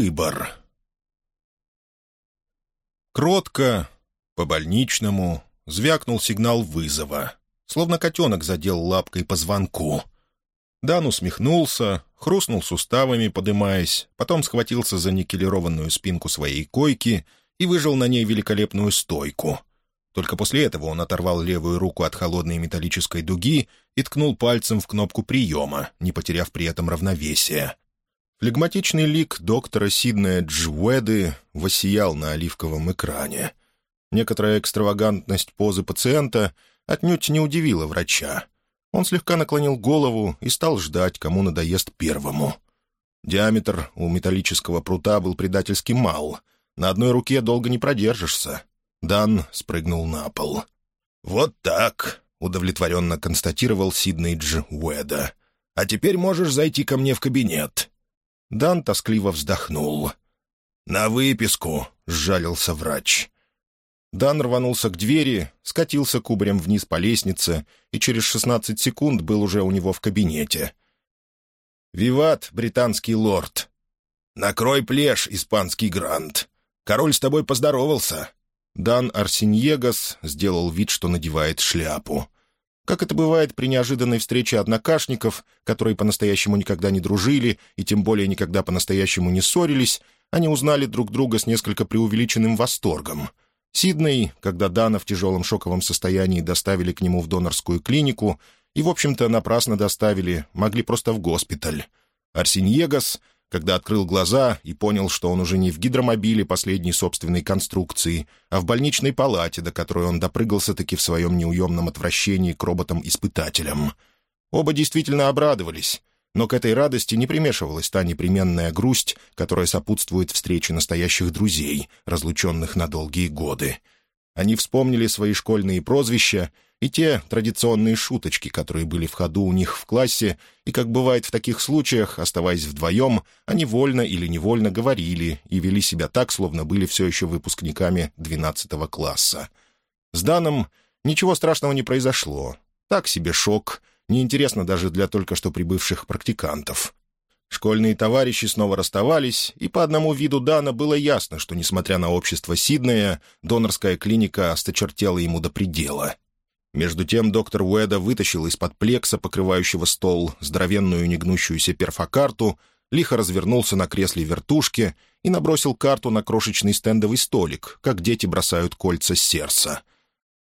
Выбор. Кротко, по-больничному, звякнул сигнал вызова, словно котенок задел лапкой по звонку. Дан усмехнулся, хрустнул суставами, подымаясь, потом схватился за никелированную спинку своей койки и выжил на ней великолепную стойку. Только после этого он оторвал левую руку от холодной металлической дуги и ткнул пальцем в кнопку приема, не потеряв при этом равновесия. Флегматичный лик доктора Сиднея Джуэды воссиял на оливковом экране. Некоторая экстравагантность позы пациента отнюдь не удивила врача. Он слегка наклонил голову и стал ждать, кому надоест первому. Диаметр у металлического прута был предательски мал. На одной руке долго не продержишься. Дан спрыгнул на пол. «Вот так», — удовлетворенно констатировал Сидней Дж. Уэда. «А теперь можешь зайти ко мне в кабинет». Дан тоскливо вздохнул. «На выписку», — сжалился врач. Дан рванулся к двери, скатился кубарем вниз по лестнице и через шестнадцать секунд был уже у него в кабинете. «Виват, британский лорд!» «Накрой плешь, испанский грант! Король с тобой поздоровался!» Дан Арсиньегас сделал вид, что надевает шляпу. Как это бывает при неожиданной встрече однокашников, которые по-настоящему никогда не дружили и тем более никогда по-настоящему не ссорились, они узнали друг друга с несколько преувеличенным восторгом. Сидней, когда Дана в тяжелом шоковом состоянии доставили к нему в донорскую клинику, и, в общем-то, напрасно доставили, могли просто в госпиталь. Арсиньегас когда открыл глаза и понял, что он уже не в гидромобиле последней собственной конструкции, а в больничной палате, до которой он допрыгался-таки в своем неуемном отвращении к роботам-испытателям. Оба действительно обрадовались, но к этой радости не примешивалась та непременная грусть, которая сопутствует встрече настоящих друзей, разлученных на долгие годы. Они вспомнили свои школьные прозвища — и те традиционные шуточки, которые были в ходу у них в классе, и, как бывает в таких случаях, оставаясь вдвоем, они вольно или невольно говорили и вели себя так, словно были все еще выпускниками двенадцатого класса. С Даном ничего страшного не произошло. Так себе шок, неинтересно даже для только что прибывших практикантов. Школьные товарищи снова расставались, и по одному виду Дана было ясно, что, несмотря на общество Сиднея, донорская клиника осточертела ему до предела — между тем доктор Уэда вытащил из-под плекса, покрывающего стол, здоровенную негнущуюся перфокарту, лихо развернулся на кресле вертушки и набросил карту на крошечный стендовый столик, как дети бросают кольца сердца.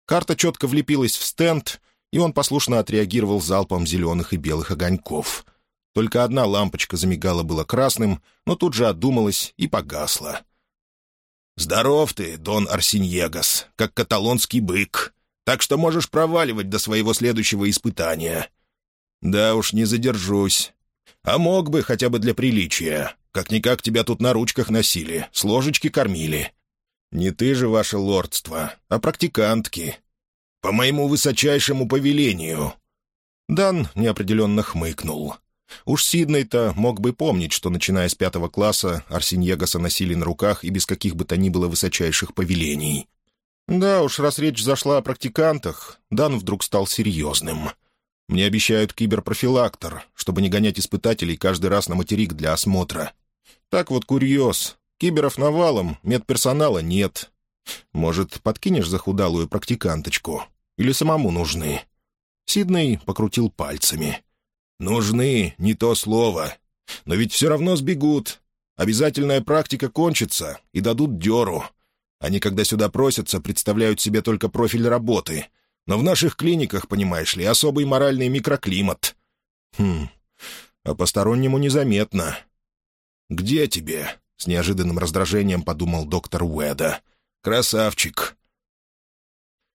Карта четко влепилась в стенд, и он послушно отреагировал залпом зеленых и белых огоньков. Только одна лампочка замигала было красным, но тут же отдумалась и погасла. «Здоров ты, Дон Арсиньегас, как каталонский бык!» Так что можешь проваливать до своего следующего испытания». «Да уж, не задержусь. А мог бы, хотя бы для приличия. Как-никак тебя тут на ручках носили, с ложечки кормили. Не ты же, ваше лордство, а практикантки. По моему высочайшему повелению». Дан неопределенно хмыкнул. Уж Сидней-то мог бы помнить, что, начиная с пятого класса, Арсиньегаса носили на руках и без каких бы то ни было высочайших повелений. Да уж, раз речь зашла о практикантах, Дан вдруг стал серьезным. Мне обещают киберпрофилактор, чтобы не гонять испытателей каждый раз на материк для осмотра. Так вот курьез. Киберов навалом, медперсонала нет. Может, подкинешь захудалую практиканточку? Или самому нужны?» Сидней покрутил пальцами. «Нужны, не то слово. Но ведь все равно сбегут. Обязательная практика кончится, и дадут дёру. Они, когда сюда просятся, представляют себе только профиль работы. Но в наших клиниках, понимаешь ли, особый моральный микроклимат. Хм, а постороннему незаметно. «Где тебе?» — с неожиданным раздражением подумал доктор Уэда. «Красавчик!»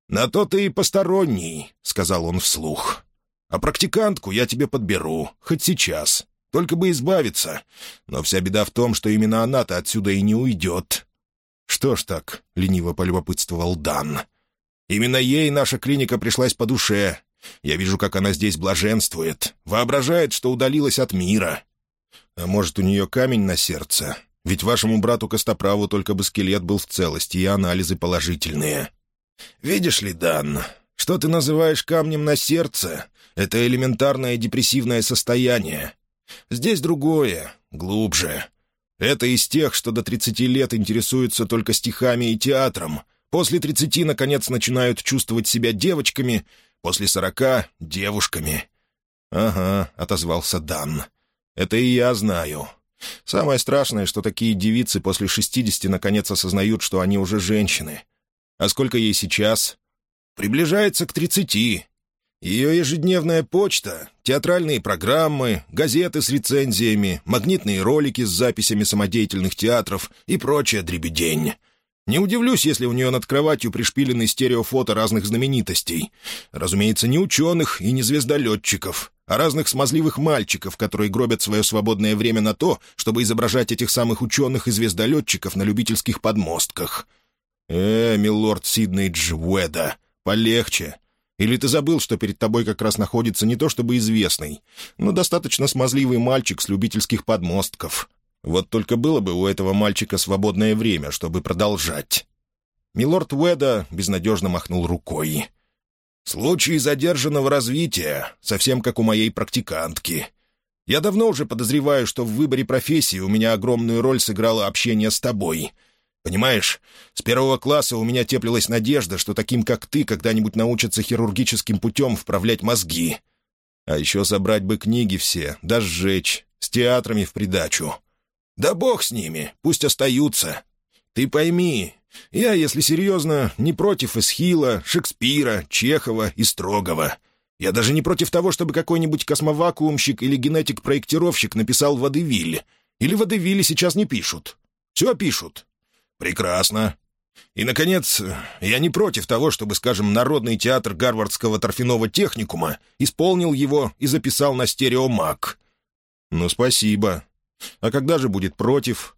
«На то ты и посторонний», — сказал он вслух. «А практикантку я тебе подберу, хоть сейчас. Только бы избавиться. Но вся беда в том, что именно она-то отсюда и не уйдет. «Что ж так?» — лениво полюбопытствовал Дан. «Именно ей наша клиника пришлась по душе. Я вижу, как она здесь блаженствует. Воображает, что удалилась от мира. А может, у нее камень на сердце? Ведь вашему брату Костоправу только бы скелет был в целости и анализы положительные. Видишь ли, Дан, что ты называешь камнем на сердце, это элементарное депрессивное состояние. Здесь другое, глубже. Это из тех, что до 30 лет интересуются только стихами и театром. После 30, наконец, начинают чувствовать себя девочками, после 40 — девушками. «Ага», — отозвался Дан. «Это и я знаю. Самое страшное, что такие девицы после 60 наконец осознают, что они уже женщины. А сколько ей сейчас?» «Приближается к 30. Ее ежедневная почта, театральные программы, газеты с рецензиями, магнитные ролики с записями самодеятельных театров и прочая дребедень. Не удивлюсь, если у нее над кроватью пришпилены стереофото разных знаменитостей. Разумеется, не ученых и не звездолетчиков, а разных смазливых мальчиков, которые гробят свое свободное время на то, чтобы изображать этих самых ученых и звездолетчиков на любительских подмостках. «Э, милорд Сидней Джведа, полегче. Или ты забыл, что перед тобой как раз находится не то чтобы известный, но достаточно смазливый мальчик с любительских подмостков? Вот только было бы у этого мальчика свободное время, чтобы продолжать». Милорд Уэда безнадежно махнул рукой. «Случай задержанного развития, совсем как у моей практикантки. Я давно уже подозреваю, что в выборе профессии у меня огромную роль сыграло общение с тобой. Понимаешь, с первого класса у меня теплилась надежда, что таким, как ты, когда-нибудь научатся хирургическим путем вправлять мозги. А еще собрать бы книги все, да сжечь, с театрами в придачу. Да бог с ними, пусть остаются. Ты пойми, я, если серьезно, не против Эсхила, Шекспира, Чехова и Строгова. Я даже не против того, чтобы какой-нибудь космовакуумщик или генетик-проектировщик написал «Водевиль». Или «Водевили» сейчас не пишут. Все пишут. «Прекрасно. И, наконец, я не против того, чтобы, скажем, Народный театр Гарвардского торфяного техникума исполнил его и записал на стереомаг». «Ну, спасибо. А когда же будет против?»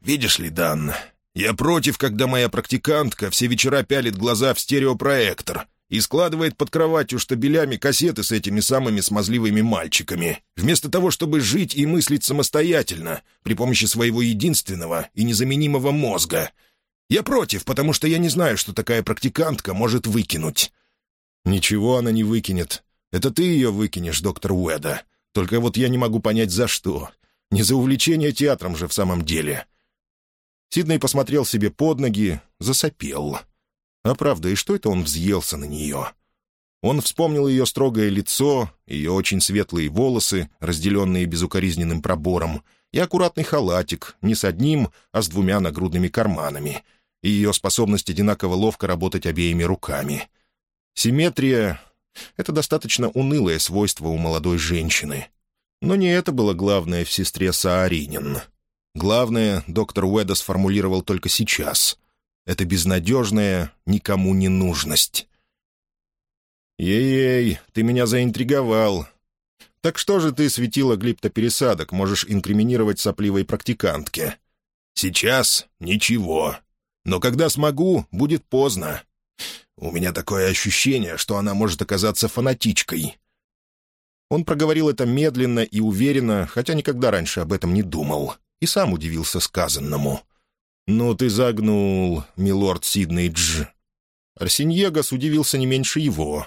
«Видишь ли, Дан, я против, когда моя практикантка все вечера пялит глаза в стереопроектор и складывает под кроватью штабелями кассеты с этими самыми смазливыми мальчиками, вместо того, чтобы жить и мыслить самостоятельно, при помощи своего единственного и незаменимого мозга. Я против, потому что я не знаю, что такая практикантка может выкинуть». «Ничего она не выкинет. Это ты ее выкинешь, доктор Уэда. Только вот я не могу понять, за что. Не за увлечение театром же в самом деле». Сидней посмотрел себе под ноги, засопел. А правда, и что это он взъелся на нее? Он вспомнил ее строгое лицо, ее очень светлые волосы, разделенные безукоризненным пробором, и аккуратный халатик, не с одним, а с двумя нагрудными карманами, и ее способность одинаково ловко работать обеими руками. Симметрия — это достаточно унылое свойство у молодой женщины. Но не это было главное в сестре Сааринин. Главное, доктор Уэда сформулировал только сейчас — это безнадежная никому не нужность. «Ей-ей, ты меня заинтриговал. Так что же ты, светила глиптопересадок, можешь инкриминировать сопливой практикантке?» «Сейчас ничего. Но когда смогу, будет поздно. У меня такое ощущение, что она может оказаться фанатичкой». Он проговорил это медленно и уверенно, хотя никогда раньше об этом не думал, и сам удивился сказанному. «Ну ты загнул, милорд Сидней Дж». Арсеньегас удивился не меньше его.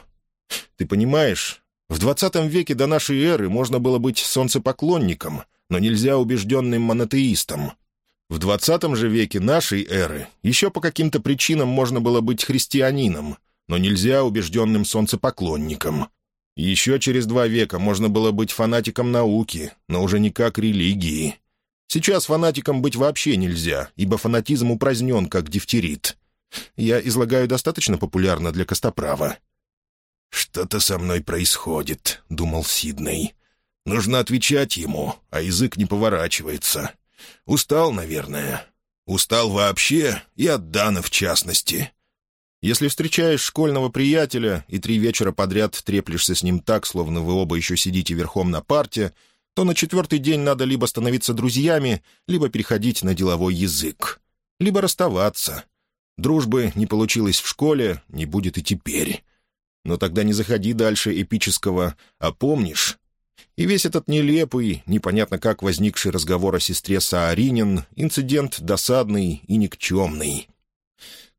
«Ты понимаешь, в двадцатом веке до нашей эры можно было быть солнцепоклонником, но нельзя убежденным монотеистом. В двадцатом же веке нашей эры еще по каким-то причинам можно было быть христианином, но нельзя убежденным солнцепоклонником. Еще через два века можно было быть фанатиком науки, но уже никак религии. Сейчас фанатиком быть вообще нельзя, ибо фанатизм упразднен, как дифтерит. Я излагаю достаточно популярно для Костоправа». «Что-то со мной происходит», — думал Сидней. «Нужно отвечать ему, а язык не поворачивается. Устал, наверное. Устал вообще и от Дана в частности». Если встречаешь школьного приятеля и три вечера подряд треплешься с ним так, словно вы оба еще сидите верхом на парте, то на четвертый день надо либо становиться друзьями, либо переходить на деловой язык, либо расставаться. Дружбы не получилось в школе, не будет и теперь. Но тогда не заходи дальше эпического «а помнишь?». И весь этот нелепый, непонятно как возникший разговор о сестре Сааринин, инцидент досадный и никчемный.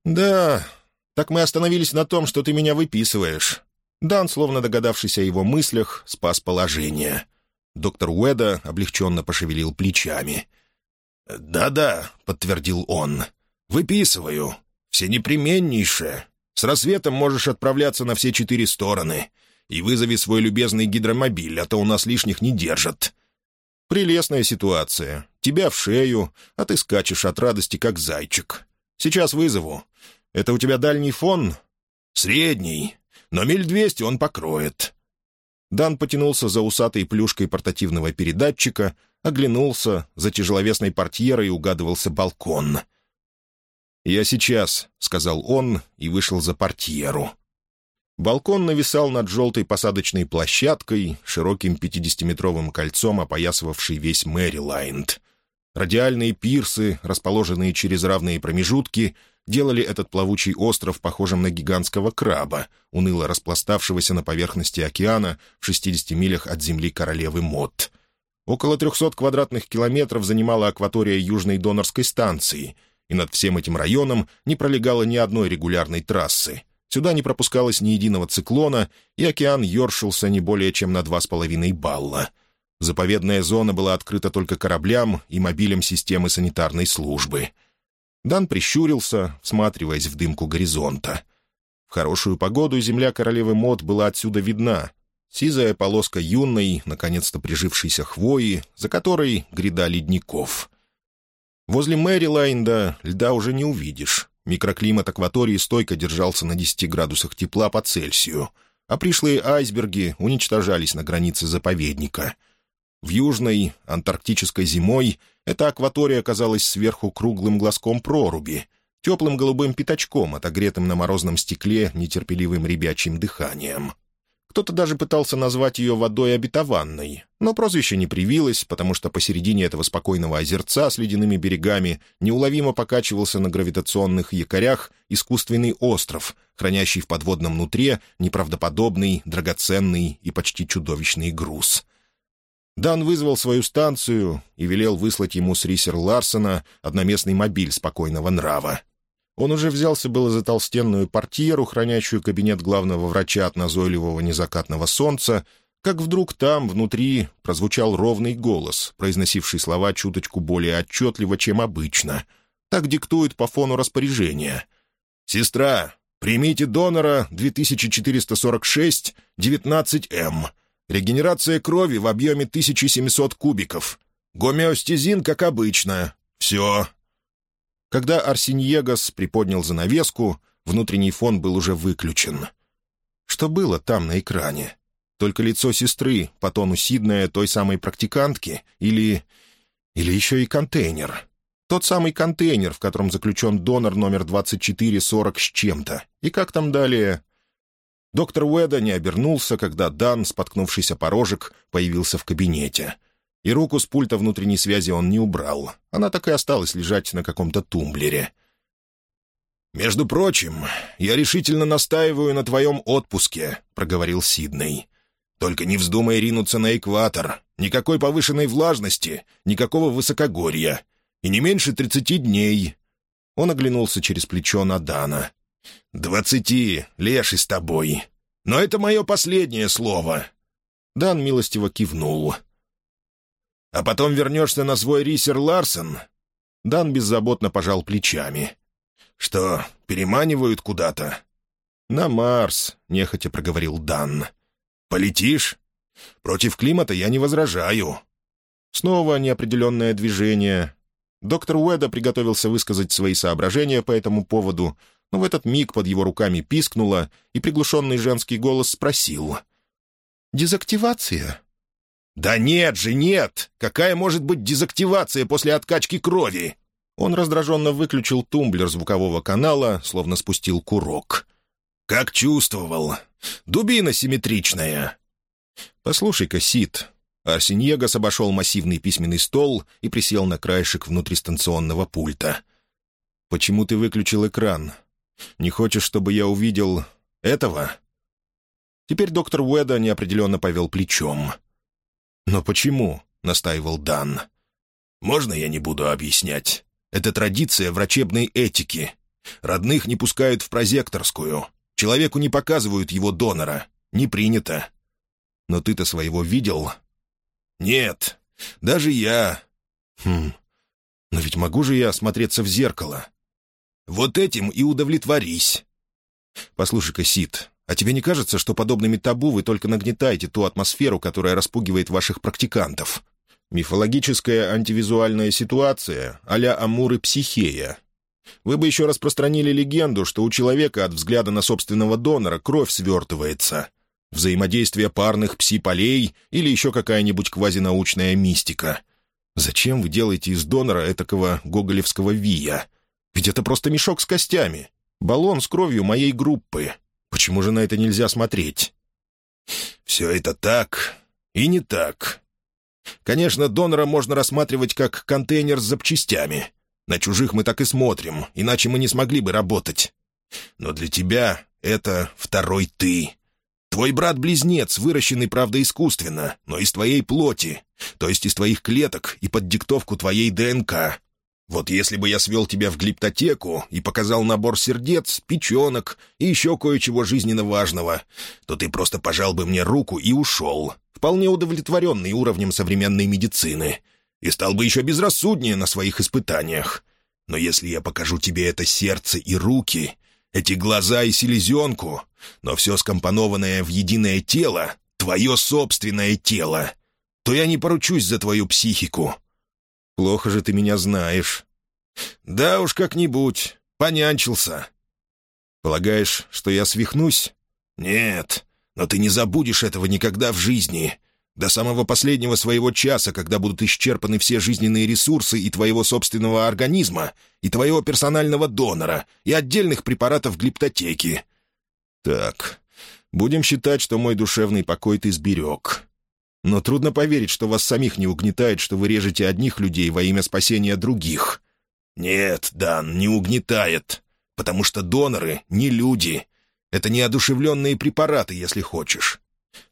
«Да, так мы остановились на том, что ты меня выписываешь». Дан, словно догадавшись о его мыслях, спас положение — Доктор Уэда облегченно пошевелил плечами. «Да-да», — подтвердил он. «Выписываю. Все непременнейшее. С рассветом можешь отправляться на все четыре стороны. И вызови свой любезный гидромобиль, а то у нас лишних не держат». «Прелестная ситуация. Тебя в шею, а ты скачешь от радости, как зайчик. Сейчас вызову. Это у тебя дальний фон?» «Средний, но миль двести он покроет». Дан потянулся за усатой плюшкой портативного передатчика, оглянулся, за тяжеловесной портьерой угадывался балкон. «Я сейчас», — сказал он и вышел за портьеру. Балкон нависал над желтой посадочной площадкой, широким 50-метровым кольцом, опоясывавший весь Мэрилайнд. Радиальные пирсы, расположенные через равные промежутки, делали этот плавучий остров похожим на гигантского краба, уныло распластавшегося на поверхности океана в 60 милях от земли королевы Мот. Около 300 квадратных километров занимала акватория Южной донорской станции, и над всем этим районом не пролегало ни одной регулярной трассы. Сюда не пропускалось ни единого циклона, и океан ёршился не более чем на 2,5 балла. Заповедная зона была открыта только кораблям и мобилям системы санитарной службы — Дан прищурился, всматриваясь в дымку горизонта. В хорошую погоду земля королевы Мод была отсюда видна. Сизая полоска юной, наконец-то прижившейся хвои, за которой гряда ледников. Возле Мэрилайнда льда уже не увидишь. Микроклимат акватории стойко держался на 10 градусах тепла по Цельсию, а пришлые айсберги уничтожались на границе заповедника. В южной, антарктической зимой эта акватория оказалась сверху круглым глазком проруби, теплым голубым пятачком, отогретым на морозном стекле нетерпеливым ребячьим дыханием. Кто-то даже пытался назвать ее водой обетованной, но прозвище не привилось, потому что посередине этого спокойного озерца с ледяными берегами неуловимо покачивался на гравитационных якорях искусственный остров, хранящий в подводном нутре неправдоподобный, драгоценный и почти чудовищный груз — Дан вызвал свою станцию и велел выслать ему с Рисер Ларсона одноместный мобиль спокойного нрава. Он уже взялся было за толстенную портьеру, хранящую кабинет главного врача от назойливого незакатного солнца, как вдруг там, внутри, прозвучал ровный голос, произносивший слова чуточку более отчетливо, чем обычно. Так диктует по фону распоряжение. «Сестра, примите донора 2446 19М. Регенерация крови в объеме 1700 кубиков. Гомеостезин, как обычно. Все. Когда Арсиньегас приподнял занавеску, внутренний фон был уже выключен. Что было там на экране? Только лицо сестры, по тону Сидная той самой практикантки, или... или еще и контейнер. Тот самый контейнер, в котором заключен донор номер 2440 с чем-то. И как там далее? Доктор Уэда не обернулся, когда Дан, споткнувшийся порожек, появился в кабинете. И руку с пульта внутренней связи он не убрал. Она так и осталась лежать на каком-то тумблере. «Между прочим, я решительно настаиваю на твоем отпуске», — проговорил Сидней. «Только не вздумай ринуться на экватор. Никакой повышенной влажности, никакого высокогорья. И не меньше тридцати дней». Он оглянулся через плечо на Дана. «Двадцати, леший с тобой. Но это мое последнее слово». Дан милостиво кивнул. «А потом вернешься на свой рисер Ларсон?» Дан беззаботно пожал плечами. «Что, переманивают куда-то?» «На Марс», — нехотя проговорил Дан. «Полетишь? Против климата я не возражаю». Снова неопределенное движение. Доктор Уэда приготовился высказать свои соображения по этому поводу, в этот миг под его руками пискнуло, и приглушенный женский голос спросил. «Дезактивация?» «Да нет же, нет! Какая может быть дезактивация после откачки крови?» Он раздраженно выключил тумблер звукового канала, словно спустил курок. «Как чувствовал. Дубина симметричная». «Послушай-ка, Сид». Арсеньегас обошел массивный письменный стол и присел на краешек внутристанционного пульта. «Почему ты выключил экран? Не хочешь, чтобы я увидел этого?» Теперь доктор Уэда неопределенно повел плечом. «Но почему?» — настаивал Дан. «Можно я не буду объяснять? Это традиция врачебной этики. Родных не пускают в прозекторскую. Человеку не показывают его донора. Не принято. Но ты-то своего видел?» «Нет, даже я...» «Хм, Но ведь могу же я осмотреться в зеркало? Вот этим и удовлетворись. Послушай-ка, Сид, а тебе не кажется, что подобными табу вы только нагнетаете ту атмосферу, которая распугивает ваших практикантов? Мифологическая антивизуальная ситуация а-ля Амур и Психея. Вы бы еще распространили легенду, что у человека от взгляда на собственного донора кровь свертывается. Взаимодействие парных пси-полей или еще какая-нибудь квазинаучная мистика. Зачем вы делаете из донора этакого гоголевского вия? Ведь это просто мешок с костями. Баллон с кровью моей группы. Почему же на это нельзя смотреть? Все это так и не так. Конечно, донора можно рассматривать как контейнер с запчастями. На чужих мы так и смотрим, иначе мы не смогли бы работать. Но для тебя это второй ты. Твой брат-близнец, выращенный, правда, искусственно, но из твоей плоти, то есть из твоих клеток и под диктовку твоей ДНК. Вот если бы я свел тебя в глиптотеку и показал набор сердец, печенок и еще кое-чего жизненно важного, то ты просто пожал бы мне руку и ушел, вполне удовлетворенный уровнем современной медицины, и стал бы еще безрассуднее на своих испытаниях. Но если я покажу тебе это сердце и руки, эти глаза и селезенку, но все скомпонованное в единое тело, твое собственное тело, то я не поручусь за твою психику, Плохо же ты меня знаешь». «Да уж как-нибудь. Понянчился». «Полагаешь, что я свихнусь?» «Нет, но ты не забудешь этого никогда в жизни. До самого последнего своего часа, когда будут исчерпаны все жизненные ресурсы и твоего собственного организма, и твоего персонального донора, и отдельных препаратов глиптотеки». «Так, будем считать, что мой душевный покой ты сберег. Но трудно поверить, что вас самих не угнетает, что вы режете одних людей во имя спасения других. Нет, Дан, не угнетает. Потому что доноры — не люди. Это неодушевленные препараты, если хочешь.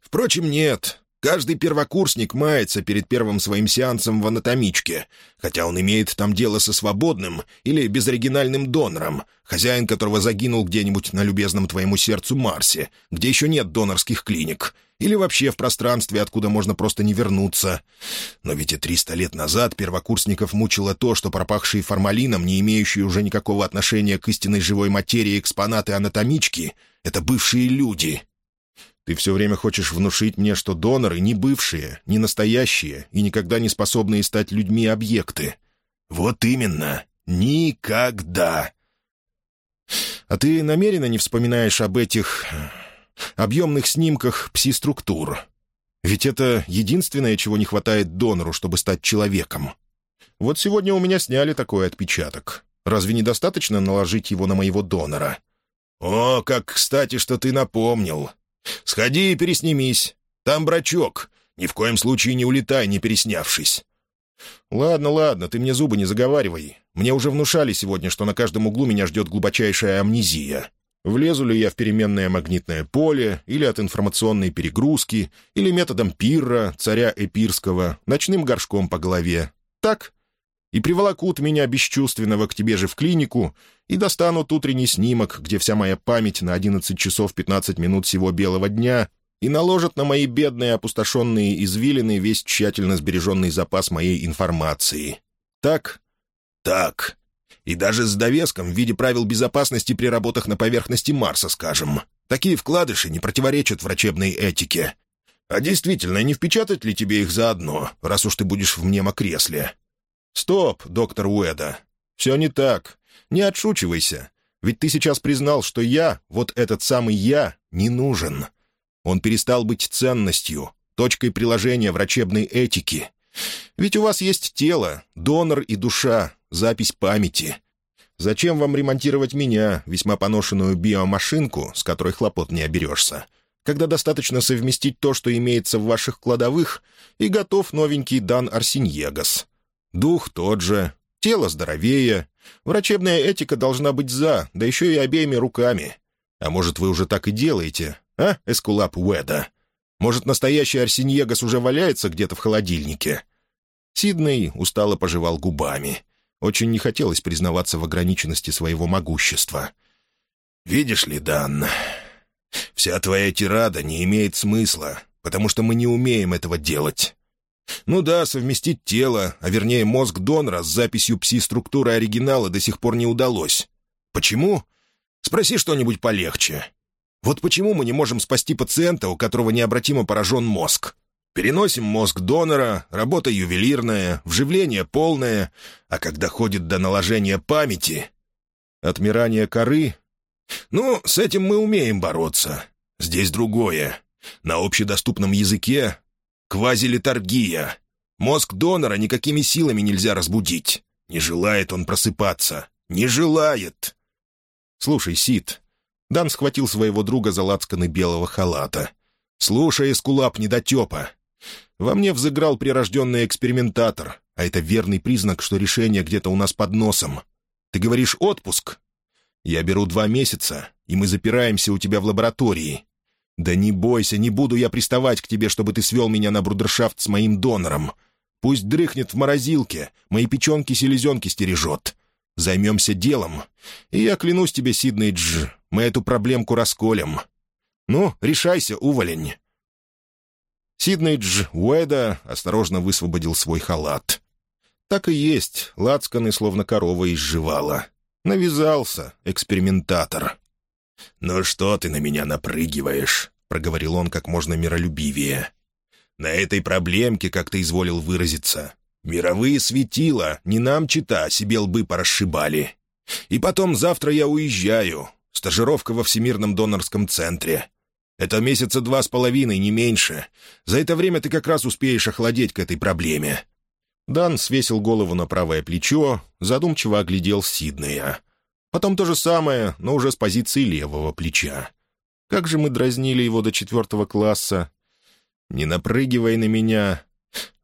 Впрочем, нет. Каждый первокурсник мается перед первым своим сеансом в анатомичке, хотя он имеет там дело со свободным или безоригинальным донором, хозяин которого загинул где-нибудь на любезном твоему сердцу Марсе, где еще нет донорских клиник, или вообще в пространстве, откуда можно просто не вернуться. Но ведь и триста лет назад первокурсников мучило то, что пропахшие формалином, не имеющие уже никакого отношения к истинной живой материи экспонаты анатомички — это бывшие люди — ты все время хочешь внушить мне, что доноры не бывшие, не настоящие и никогда не способные стать людьми объекты. Вот именно. Никогда. А ты намеренно не вспоминаешь об этих э, объемных снимках пси-структур? Ведь это единственное, чего не хватает донору, чтобы стать человеком. Вот сегодня у меня сняли такой отпечаток. Разве недостаточно наложить его на моего донора? «О, как кстати, что ты напомнил. «Сходи и переснимись. Там брачок. Ни в коем случае не улетай, не переснявшись». «Ладно, ладно, ты мне зубы не заговаривай. Мне уже внушали сегодня, что на каждом углу меня ждет глубочайшая амнезия. Влезу ли я в переменное магнитное поле, или от информационной перегрузки, или методом Пирра, царя Эпирского, ночным горшком по голове. Так? И приволокут меня бесчувственного к тебе же в клинику, и достанут утренний снимок, где вся моя память на 11 часов 15 минут всего белого дня, и наложат на мои бедные опустошенные извилины весь тщательно сбереженный запас моей информации. Так? Так. И даже с довеском в виде правил безопасности при работах на поверхности Марса, скажем. Такие вкладыши не противоречат врачебной этике. А действительно, не впечатать ли тебе их заодно, раз уж ты будешь в мнемокресле? Стоп, доктор Уэда. Все не так. Не отшучивайся. Ведь ты сейчас признал, что я, вот этот самый я, не нужен. Он перестал быть ценностью, точкой приложения врачебной этики. Ведь у вас есть тело, донор и душа, запись памяти. Зачем вам ремонтировать меня, весьма поношенную биомашинку, с которой хлопот не оберешься, когда достаточно совместить то, что имеется в ваших кладовых, и готов новенький Дан Арсиньегас. Дух тот же, тело здоровее, Врачебная этика должна быть за, да еще и обеими руками. А может, вы уже так и делаете, а, Эскулап Уэда? Может, настоящий Арсеньегас уже валяется где-то в холодильнике?» Сидней устало пожевал губами. Очень не хотелось признаваться в ограниченности своего могущества. «Видишь ли, Дан, вся твоя тирада не имеет смысла, потому что мы не умеем этого делать. Ну да, совместить тело, а вернее мозг донора с записью пси-структуры оригинала до сих пор не удалось. Почему? Спроси что-нибудь полегче. Вот почему мы не можем спасти пациента, у которого необратимо поражен мозг? Переносим мозг донора, работа ювелирная, вживление полное, а когда ходит до наложения памяти... Отмирание коры? Ну, с этим мы умеем бороться. Здесь другое. На общедоступном языке Квазилетаргия. Мозг донора никакими силами нельзя разбудить. Не желает он просыпаться. Не желает. Слушай, Сид. Дан схватил своего друга за лацканы белого халата. «Слушай, Эскулап недотепа. Во мне взыграл прирожденный экспериментатор, а это верный признак, что решение где-то у нас под носом. Ты говоришь «отпуск»? Я беру два месяца, и мы запираемся у тебя в лаборатории. «Да не бойся, не буду я приставать к тебе, чтобы ты свел меня на брудершафт с моим донором. Пусть дрыхнет в морозилке, мои печенки-селезенки стережет. Займемся делом. И я клянусь тебе, Сидней Дж, мы эту проблемку расколем. Ну, решайся, уволень». Сидней Дж Уэда осторожно высвободил свой халат. Так и есть, лацканы словно корова изживала. Навязался экспериментатор. «Ну что ты на меня напрыгиваешь?» — проговорил он как можно миролюбивее. «На этой проблемке, как ты изволил выразиться, мировые светила, не нам чита, себе лбы порасшибали. И потом завтра я уезжаю. Стажировка во Всемирном донорском центре. Это месяца два с половиной, не меньше. За это время ты как раз успеешь охладеть к этой проблеме». Дан свесил голову на правое плечо, задумчиво оглядел Сиднея. Потом то же самое, но уже с позиции левого плеча. Как же мы дразнили его до четвертого класса. «Не напрыгивай на меня».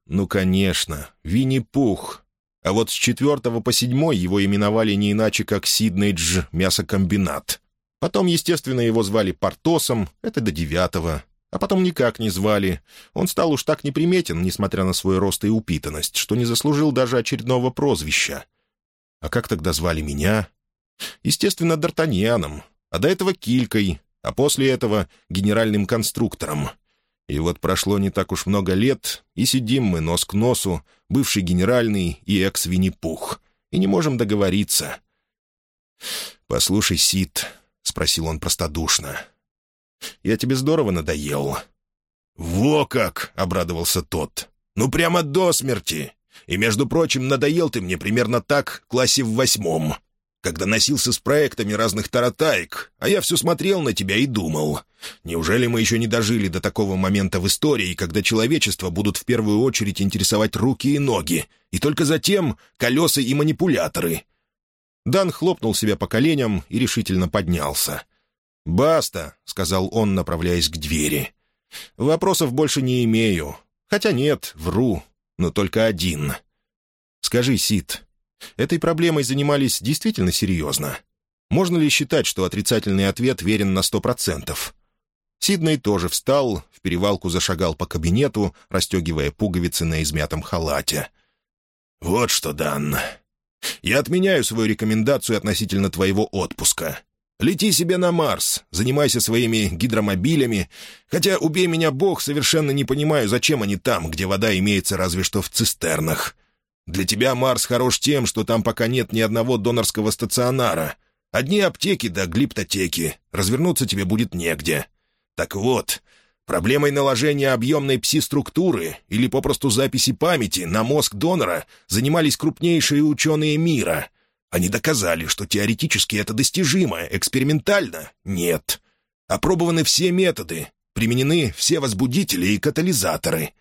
«Ну, конечно, Винни-Пух». А вот с четвертого по седьмой его именовали не иначе, как Сиднейдж мясокомбинат. Потом, естественно, его звали Портосом, это до девятого. А потом никак не звали. Он стал уж так неприметен, несмотря на свой рост и упитанность, что не заслужил даже очередного прозвища. А как тогда звали меня? Естественно, Д'Артаньяном, а до этого Килькой, а после этого генеральным конструктором. И вот прошло не так уж много лет, и сидим мы нос к носу, бывший генеральный и экс-Винни-Пух, и не можем договориться. «Послушай, Сид», — спросил он простодушно, — «я тебе здорово надоел». «Во как!» — обрадовался тот. «Ну прямо до смерти! И, между прочим, надоел ты мне примерно так, классе в восьмом когда носился с проектами разных таратаек, а я все смотрел на тебя и думал, неужели мы еще не дожили до такого момента в истории, когда человечество будут в первую очередь интересовать руки и ноги, и только затем колеса и манипуляторы?» Дан хлопнул себя по коленям и решительно поднялся. «Баста», — сказал он, направляясь к двери. «Вопросов больше не имею. Хотя нет, вру, но только один. Скажи, Сид, Этой проблемой занимались действительно серьезно. Можно ли считать, что отрицательный ответ верен на сто процентов? Сидней тоже встал, в перевалку зашагал по кабинету, расстегивая пуговицы на измятом халате. «Вот что, Дан. Я отменяю свою рекомендацию относительно твоего отпуска. Лети себе на Марс, занимайся своими гидромобилями, хотя, убей меня бог, совершенно не понимаю, зачем они там, где вода имеется разве что в цистернах. Для тебя Марс хорош тем, что там пока нет ни одного донорского стационара. Одни аптеки да глиптотеки. Развернуться тебе будет негде. Так вот, проблемой наложения объемной пси-структуры или попросту записи памяти на мозг донора занимались крупнейшие ученые мира. Они доказали, что теоретически это достижимо, экспериментально — нет. Опробованы все методы, применены все возбудители и катализаторы.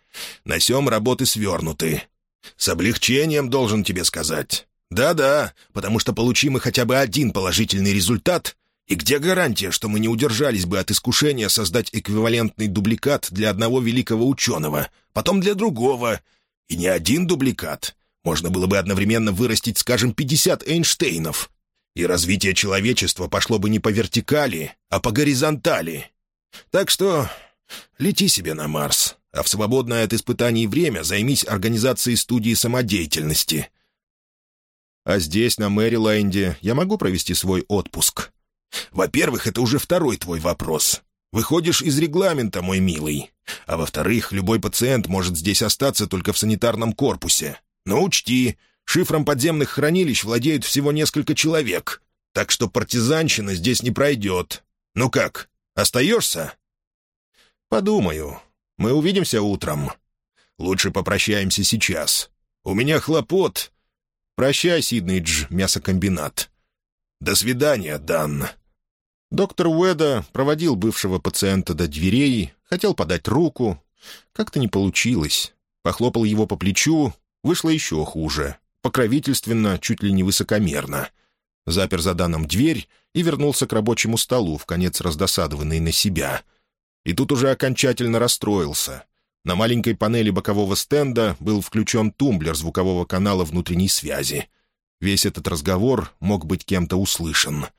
На сём работы свернуты. «С облегчением, должен тебе сказать. Да-да, потому что получим мы хотя бы один положительный результат, и где гарантия, что мы не удержались бы от искушения создать эквивалентный дубликат для одного великого ученого, потом для другого, и не один дубликат. Можно было бы одновременно вырастить, скажем, 50 Эйнштейнов, и развитие человечества пошло бы не по вертикали, а по горизонтали. Так что лети себе на Марс а в свободное от испытаний время займись организацией студии самодеятельности. А здесь, на Мэриленде, я могу провести свой отпуск? Во-первых, это уже второй твой вопрос. выходишь из регламента, мой милый. А во-вторых, любой пациент может здесь остаться только в санитарном корпусе. Но учти, шифром подземных хранилищ владеют всего несколько человек, так что партизанщина здесь не пройдет. Ну как, остаешься?» «Подумаю. Мы увидимся утром. Лучше попрощаемся сейчас. У меня хлопот. Прощай, Сиднейдж, мясокомбинат. До свидания, Дан». Доктор Уэда проводил бывшего пациента до дверей, хотел подать руку. Как-то не получилось. Похлопал его по плечу, вышло еще хуже. Покровительственно, чуть ли не высокомерно. Запер за Даном дверь и вернулся к рабочему столу, в конец раздосадованный на себя. И тут уже окончательно расстроился. На маленькой панели бокового стенда был включен тумблер звукового канала внутренней связи. Весь этот разговор мог быть кем-то услышан —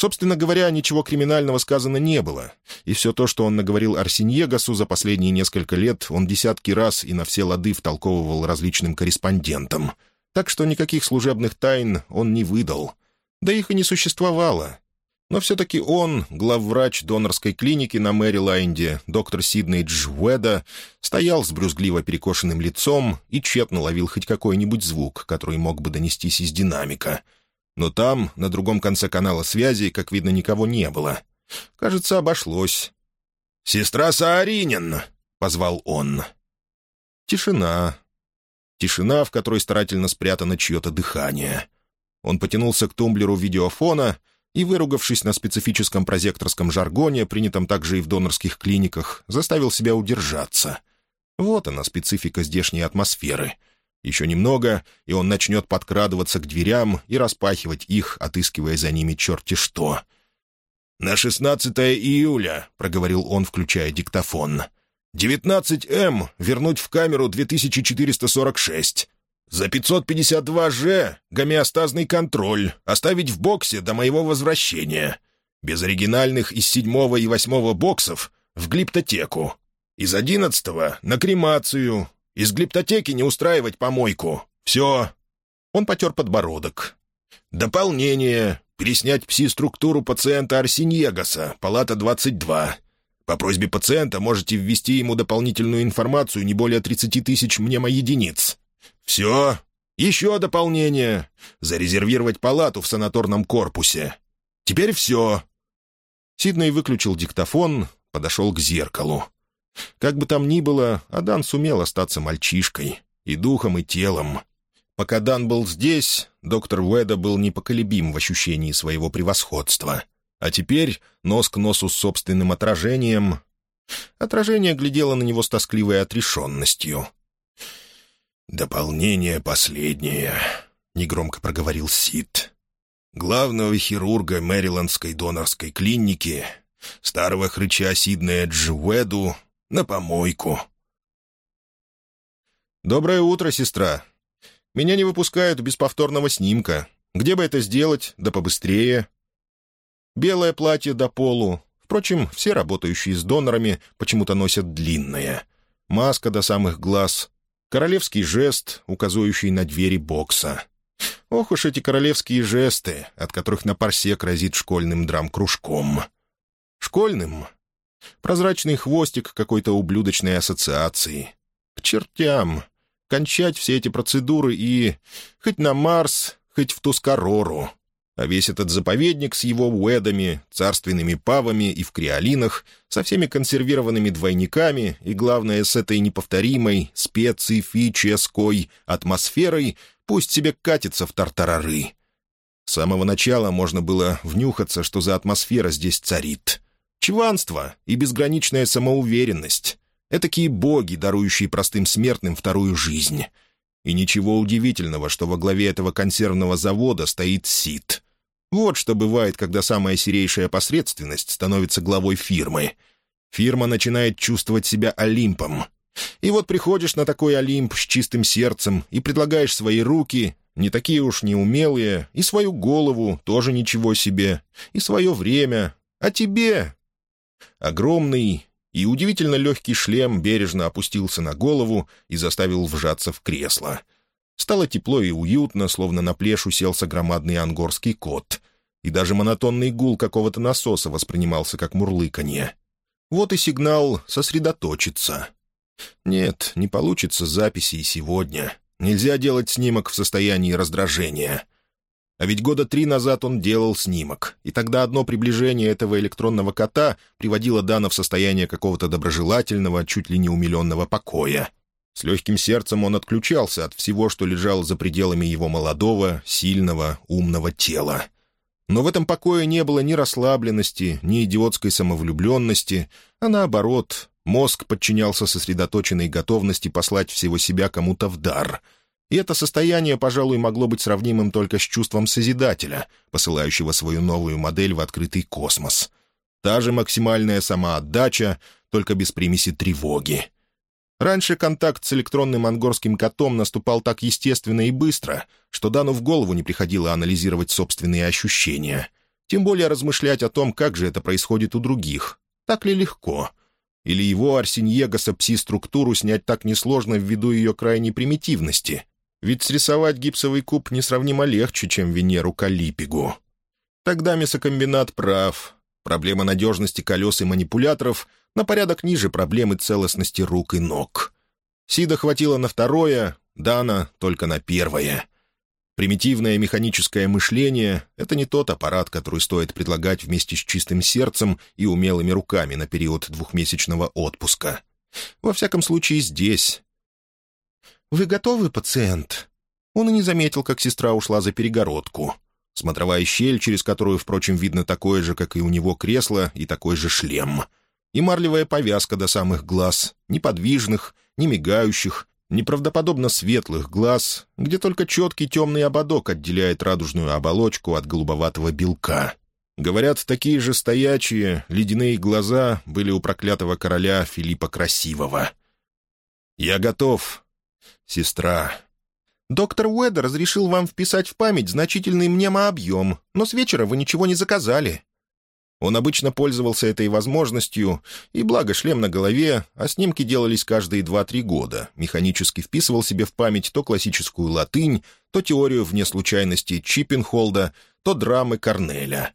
Собственно говоря, ничего криминального сказано не было, и все то, что он наговорил Арсеньегасу за последние несколько лет, он десятки раз и на все лады втолковывал различным корреспондентам. Так что никаких служебных тайн он не выдал. Да их и не существовало. Но все-таки он, главврач донорской клиники на Мэриленде, доктор Сидней Джуэда, стоял с брюзгливо перекошенным лицом и тщетно ловил хоть какой-нибудь звук, который мог бы донестись из динамика — но там, на другом конце канала связи, как видно, никого не было. Кажется, обошлось. «Сестра Сааринин!» — позвал он. Тишина. Тишина, в которой старательно спрятано чье-то дыхание. Он потянулся к тумблеру видеофона и, выругавшись на специфическом прозекторском жаргоне, принятом также и в донорских клиниках, заставил себя удержаться. Вот она, специфика здешней атмосферы — еще немного, и он начнет подкрадываться к дверям и распахивать их, отыскивая за ними черти что. «На 16 июля», — проговорил он, включая диктофон. «19М вернуть в камеру 2446. За 552Ж гомеостазный контроль оставить в боксе до моего возвращения. Без оригинальных из седьмого и восьмого боксов в глиптотеку. Из одиннадцатого — на кремацию, из глиптотеки не устраивать помойку. Все. Он потер подбородок. Дополнение. Переснять пси-структуру пациента Арсеньегаса, палата 22. По просьбе пациента можете ввести ему дополнительную информацию не более 30 тысяч мнемоединиц. Все. Еще дополнение. Зарезервировать палату в санаторном корпусе. Теперь все. Сидней выключил диктофон, подошел к зеркалу. Как бы там ни было, Адан сумел остаться мальчишкой. И духом, и телом. Пока Дан был здесь, доктор Уэда был непоколебим в ощущении своего превосходства. А теперь нос к носу с собственным отражением... Отражение глядело на него с тоскливой отрешенностью. «Дополнение последнее», — негромко проговорил Сид. «Главного хирурга Мэриландской донорской клиники, старого хрыча Сиднея Джуэду, на помойку. «Доброе утро, сестра. Меня не выпускают без повторного снимка. Где бы это сделать, да побыстрее?» Белое платье до полу. Впрочем, все работающие с донорами почему-то носят длинное. Маска до самых глаз. Королевский жест, указывающий на двери бокса. Ох уж эти королевские жесты, от которых на парсек разит школьным драм-кружком. Школьным Прозрачный хвостик какой-то ублюдочной ассоциации. К чертям! Кончать все эти процедуры и... Хоть на Марс, хоть в Тускарору. А весь этот заповедник с его уэдами, царственными павами и в криолинах, со всеми консервированными двойниками и, главное, с этой неповторимой, специфической атмосферой, пусть себе катится в тартарары. С самого начала можно было внюхаться, что за атмосфера здесь царит. Чванство и безграничная самоуверенность. Этакие боги, дарующие простым смертным вторую жизнь. И ничего удивительного, что во главе этого консервного завода стоит Сид. Вот что бывает, когда самая серейшая посредственность становится главой фирмы. Фирма начинает чувствовать себя Олимпом. И вот приходишь на такой Олимп с чистым сердцем и предлагаешь свои руки, не такие уж неумелые, и свою голову, тоже ничего себе, и свое время. А тебе Огромный и удивительно легкий шлем бережно опустился на голову и заставил вжаться в кресло. Стало тепло и уютно, словно на плешь уселся громадный ангорский кот. и даже монотонный гул какого-то насоса воспринимался как мурлыканье. Вот и сигнал «сосредоточиться». Нет, не получится записи и сегодня. Нельзя делать снимок в состоянии раздражения. А ведь года три назад он делал снимок, и тогда одно приближение этого электронного кота приводило Дана в состояние какого-то доброжелательного, чуть ли не умиленного покоя. С легким сердцем он отключался от всего, что лежало за пределами его молодого, сильного, умного тела. Но в этом покое не было ни расслабленности, ни идиотской самовлюбленности, а наоборот, мозг подчинялся сосредоточенной готовности послать всего себя кому-то в дар — и это состояние, пожалуй, могло быть сравнимым только с чувством Созидателя, посылающего свою новую модель в открытый космос. Та же максимальная самоотдача, только без примеси тревоги. Раньше контакт с электронным ангорским котом наступал так естественно и быстро, что Дану в голову не приходило анализировать собственные ощущения. Тем более размышлять о том, как же это происходит у других. Так ли легко? Или его Арсеньегоса пси-структуру снять так несложно ввиду ее крайней примитивности? Ведь срисовать гипсовый куб несравнимо легче, чем Венеру Калипигу. Тогда мясокомбинат прав. Проблема надежности колес и манипуляторов на порядок ниже проблемы целостности рук и ног. Сида хватило на второе, Дана — только на первое. Примитивное механическое мышление — это не тот аппарат, который стоит предлагать вместе с чистым сердцем и умелыми руками на период двухмесячного отпуска. Во всяком случае, здесь, «Вы готовы, пациент?» Он и не заметил, как сестра ушла за перегородку. Смотровая щель, через которую, впрочем, видно такое же, как и у него кресло, и такой же шлем. И марлевая повязка до самых глаз, неподвижных, не мигающих, неправдоподобно светлых глаз, где только четкий темный ободок отделяет радужную оболочку от голубоватого белка. Говорят, такие же стоячие, ледяные глаза были у проклятого короля Филиппа Красивого. «Я готов», «Сестра». «Доктор Уэдер разрешил вам вписать в память значительный мнемообъем, но с вечера вы ничего не заказали». Он обычно пользовался этой возможностью, и благо шлем на голове, а снимки делались каждые два-три года, механически вписывал себе в память то классическую латынь, то теорию вне случайности Чиппенхолда, то драмы Корнеля.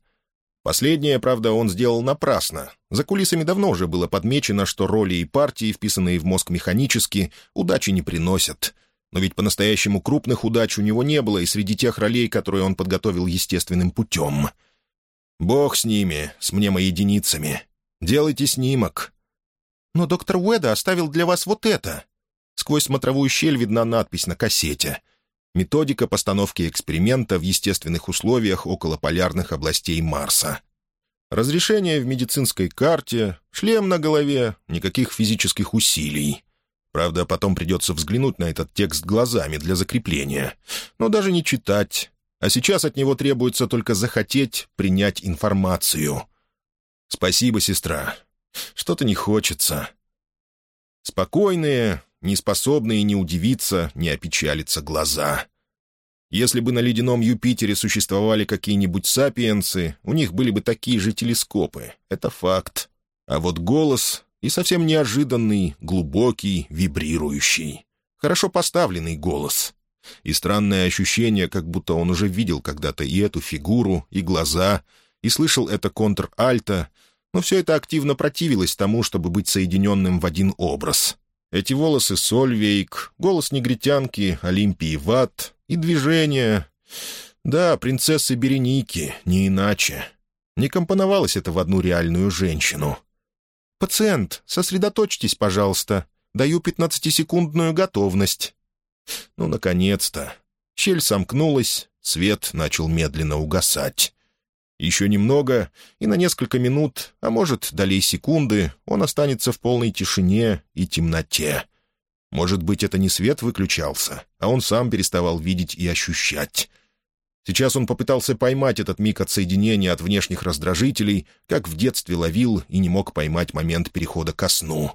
Последнее, правда, он сделал напрасно. За кулисами давно уже было подмечено, что роли и партии, вписанные в мозг механически, удачи не приносят. Но ведь по-настоящему крупных удач у него не было и среди тех ролей, которые он подготовил естественным путем. «Бог с ними, с мнемоединицами. Делайте снимок». «Но доктор Уэда оставил для вас вот это». Сквозь смотровую щель видна надпись на кассете — Методика постановки эксперимента в естественных условиях около полярных областей Марса. Разрешение в медицинской карте, шлем на голове, никаких физических усилий. Правда, потом придется взглянуть на этот текст глазами для закрепления. Но даже не читать. А сейчас от него требуется только захотеть принять информацию. «Спасибо, сестра. Что-то не хочется». Спокойные, неспособные не удивиться, не опечалиться глаза. Если бы на ледяном Юпитере существовали какие-нибудь сапиенсы, у них были бы такие же телескопы. Это факт. А вот голос и совсем неожиданный, глубокий, вибрирующий. Хорошо поставленный голос. И странное ощущение, как будто он уже видел когда-то и эту фигуру, и глаза, и слышал это контр-альто, но все это активно противилось тому, чтобы быть соединенным в один образ. Эти волосы Сольвейк, голос негритянки Олимпии Ватт и движения... Да, принцессы Береники, не иначе. Не компоновалось это в одну реальную женщину. «Пациент, сосредоточьтесь, пожалуйста. Даю пятнадцатисекундную готовность». Ну, наконец-то. Щель сомкнулась, свет начал медленно угасать. Еще немного, и на несколько минут, а может, долей секунды, он останется в полной тишине и темноте. Может быть, это не свет выключался, а он сам переставал видеть и ощущать. Сейчас он попытался поймать этот миг отсоединения от внешних раздражителей, как в детстве ловил и не мог поймать момент перехода ко сну.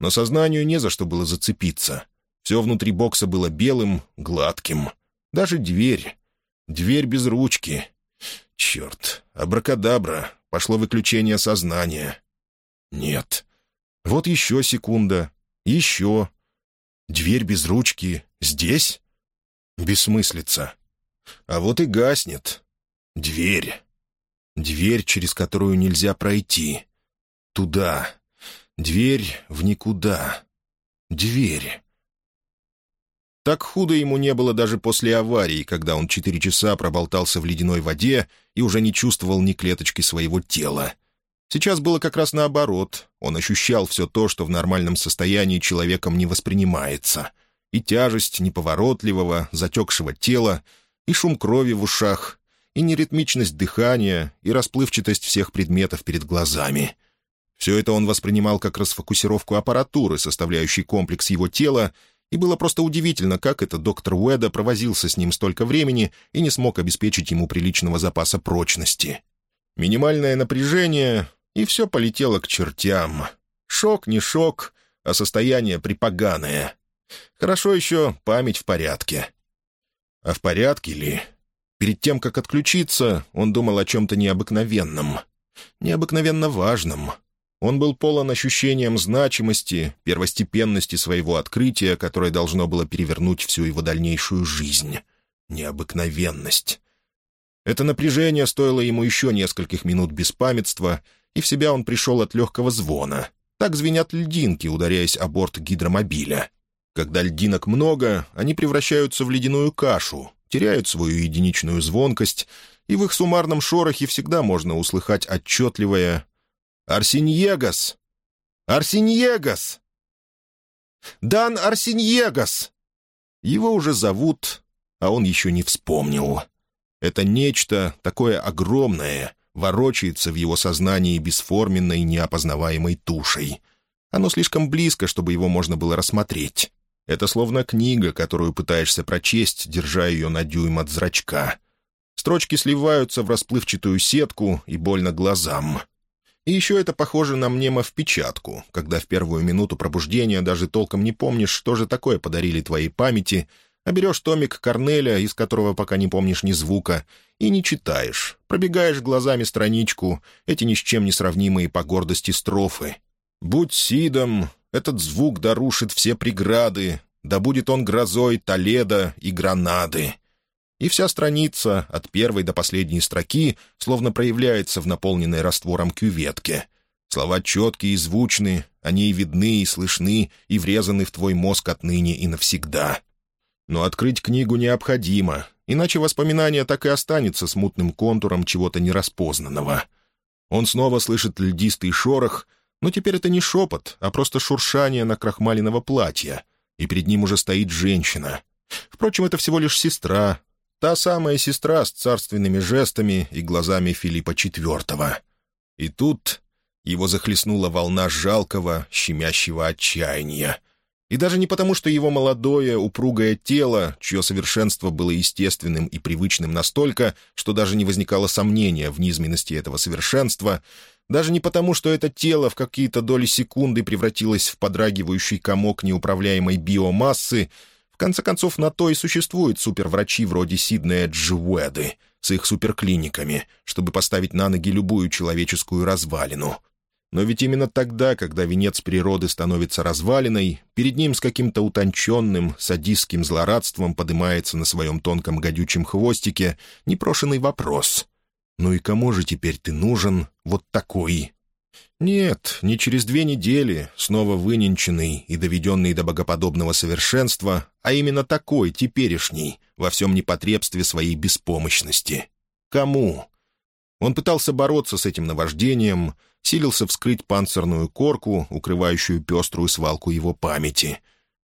Но сознанию не за что было зацепиться. Все внутри бокса было белым, гладким. Даже дверь. Дверь без ручки, Черт, абракадабра, пошло выключение сознания. Нет. Вот еще секунда. Еще. Дверь без ручки. Здесь? Бессмыслица. А вот и гаснет. Дверь. Дверь, через которую нельзя пройти. Туда. Дверь в никуда. Дверь. Так худо ему не было даже после аварии, когда он четыре часа проболтался в ледяной воде и уже не чувствовал ни клеточки своего тела. Сейчас было как раз наоборот. Он ощущал все то, что в нормальном состоянии человеком не воспринимается. И тяжесть неповоротливого, затекшего тела, и шум крови в ушах, и неритмичность дыхания, и расплывчатость всех предметов перед глазами. Все это он воспринимал как расфокусировку аппаратуры, составляющей комплекс его тела, и было просто удивительно, как это доктор Уэда провозился с ним столько времени и не смог обеспечить ему приличного запаса прочности. Минимальное напряжение, и все полетело к чертям. Шок не шок, а состояние припоганое. Хорошо еще память в порядке. А в порядке ли? Перед тем, как отключиться, он думал о чем-то необыкновенном. Необыкновенно важном — он был полон ощущением значимости, первостепенности своего открытия, которое должно было перевернуть всю его дальнейшую жизнь. Необыкновенность. Это напряжение стоило ему еще нескольких минут беспамятства, и в себя он пришел от легкого звона. Так звенят льдинки, ударяясь о борт гидромобиля. Когда льдинок много, они превращаются в ледяную кашу, теряют свою единичную звонкость, и в их суммарном шорохе всегда можно услыхать отчетливое «Арсиньегас! Арсиньегас! Дан Арсиньегас!» Его уже зовут, а он еще не вспомнил. Это нечто такое огромное ворочается в его сознании бесформенной, неопознаваемой тушей. Оно слишком близко, чтобы его можно было рассмотреть. Это словно книга, которую пытаешься прочесть, держа ее на дюйм от зрачка. Строчки сливаются в расплывчатую сетку и больно глазам. И еще это похоже на мнемо в печатку, когда в первую минуту пробуждения даже толком не помнишь, что же такое подарили твоей памяти, а берешь томик Корнеля, из которого пока не помнишь ни звука, и не читаешь, пробегаешь глазами страничку, эти ни с чем не сравнимые по гордости строфы. «Будь Сидом, этот звук дорушит все преграды, да будет он грозой Толеда и Гранады» и вся страница, от первой до последней строки, словно проявляется в наполненной раствором кюветке. Слова четкие и звучны, они и видны, и слышны, и врезаны в твой мозг отныне и навсегда. Но открыть книгу необходимо, иначе воспоминание так и останется смутным контуром чего-то нераспознанного. Он снова слышит льдистый шорох, но теперь это не шепот, а просто шуршание на крахмаленного платья, и перед ним уже стоит женщина. Впрочем, это всего лишь сестра, Та самая сестра с царственными жестами и глазами Филиппа IV. И тут его захлестнула волна жалкого, щемящего отчаяния. И даже не потому, что его молодое, упругое тело, чье совершенство было естественным и привычным настолько, что даже не возникало сомнения в низменности этого совершенства, даже не потому, что это тело в какие-то доли секунды превратилось в подрагивающий комок неуправляемой биомассы — конце концов, на то и существуют суперврачи вроде Сиднея Джуэды с их суперклиниками, чтобы поставить на ноги любую человеческую развалину. Но ведь именно тогда, когда венец природы становится развалиной, перед ним с каким-то утонченным, садистским злорадством поднимается на своем тонком гадючем хвостике непрошенный вопрос. «Ну и кому же теперь ты нужен, вот такой нет, не через две недели, снова выненченный и доведенный до богоподобного совершенства, а именно такой, теперешний, во всем непотребстве своей беспомощности. Кому? Он пытался бороться с этим наваждением, силился вскрыть панцирную корку, укрывающую пеструю свалку его памяти.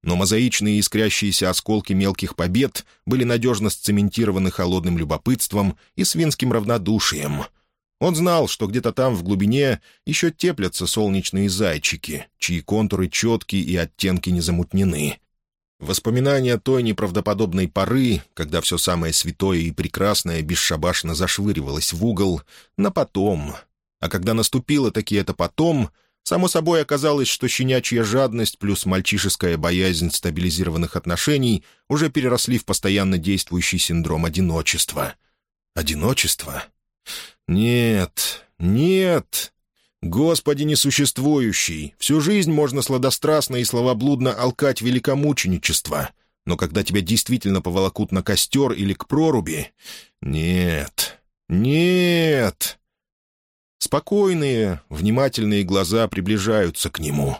Но мозаичные искрящиеся осколки мелких побед были надежно сцементированы холодным любопытством и свинским равнодушием — он знал, что где-то там, в глубине, еще теплятся солнечные зайчики, чьи контуры четкие и оттенки не замутнены. Воспоминания той неправдоподобной поры, когда все самое святое и прекрасное бесшабашно зашвыривалось в угол, на потом. А когда наступило таки это потом, само собой оказалось, что щенячья жадность плюс мальчишеская боязнь стабилизированных отношений уже переросли в постоянно действующий синдром одиночества. Одиночество? «Нет, нет!» Господи несуществующий, всю жизнь можно сладострастно и словоблудно алкать великомученичество, но когда тебя действительно поволокут на костер или к проруби... Нет, нет! Спокойные, внимательные глаза приближаются к нему.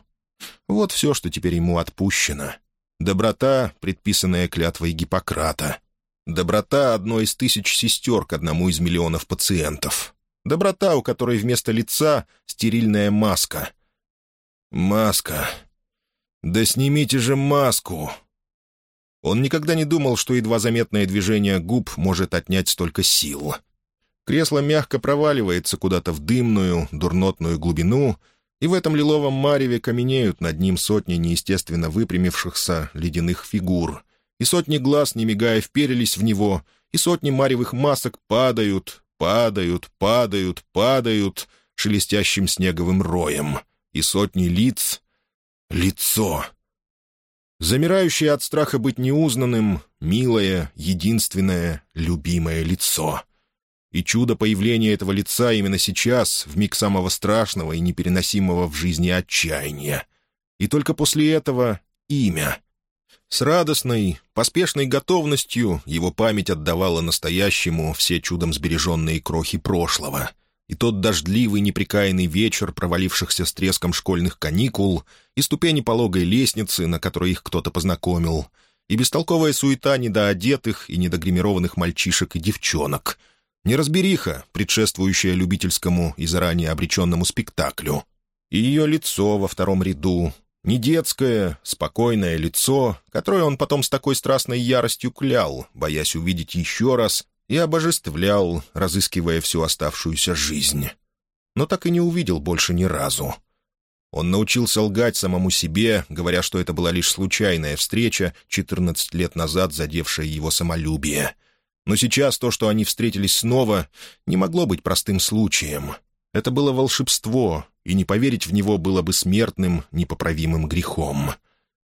Вот все, что теперь ему отпущено. Доброта, предписанная клятвой Гиппократа. Доброта одной из тысяч сестер к одному из миллионов пациентов. Доброта, у которой вместо лица стерильная маска. Маска. Да снимите же маску. Он никогда не думал, что едва заметное движение губ может отнять столько сил. Кресло мягко проваливается куда-то в дымную, дурнотную глубину — и в этом лиловом мареве каменеют над ним сотни неестественно выпрямившихся ледяных фигур, и сотни глаз, не мигая, вперились в него, и сотни маревых масок падают, падают, падают, падают шелестящим снеговым роем, и сотни лиц — лицо. Замирающее от страха быть неузнанным, милое, единственное, любимое лицо — и чудо появления этого лица именно сейчас, в миг самого страшного и непереносимого в жизни отчаяния. И только после этого — имя. С радостной, поспешной готовностью его память отдавала настоящему все чудом сбереженные крохи прошлого. И тот дождливый неприкаянный вечер, провалившихся с треском школьных каникул, и ступени пологой лестницы, на которой их кто-то познакомил, и бестолковая суета недоодетых и недогримированных мальчишек и девчонок — Неразбериха, предшествующая любительскому и заранее обреченному спектаклю. И ее лицо во втором ряду, не детское, спокойное лицо, которое он потом с такой страстной яростью клял, боясь увидеть еще раз, и обожествлял, разыскивая всю оставшуюся жизнь. Но так и не увидел больше ни разу. Он научился лгать самому себе, говоря, что это была лишь случайная встреча, 14 лет назад задевшая его самолюбие — но сейчас то, что они встретились снова, не могло быть простым случаем. Это было волшебство, и не поверить в него было бы смертным, непоправимым грехом.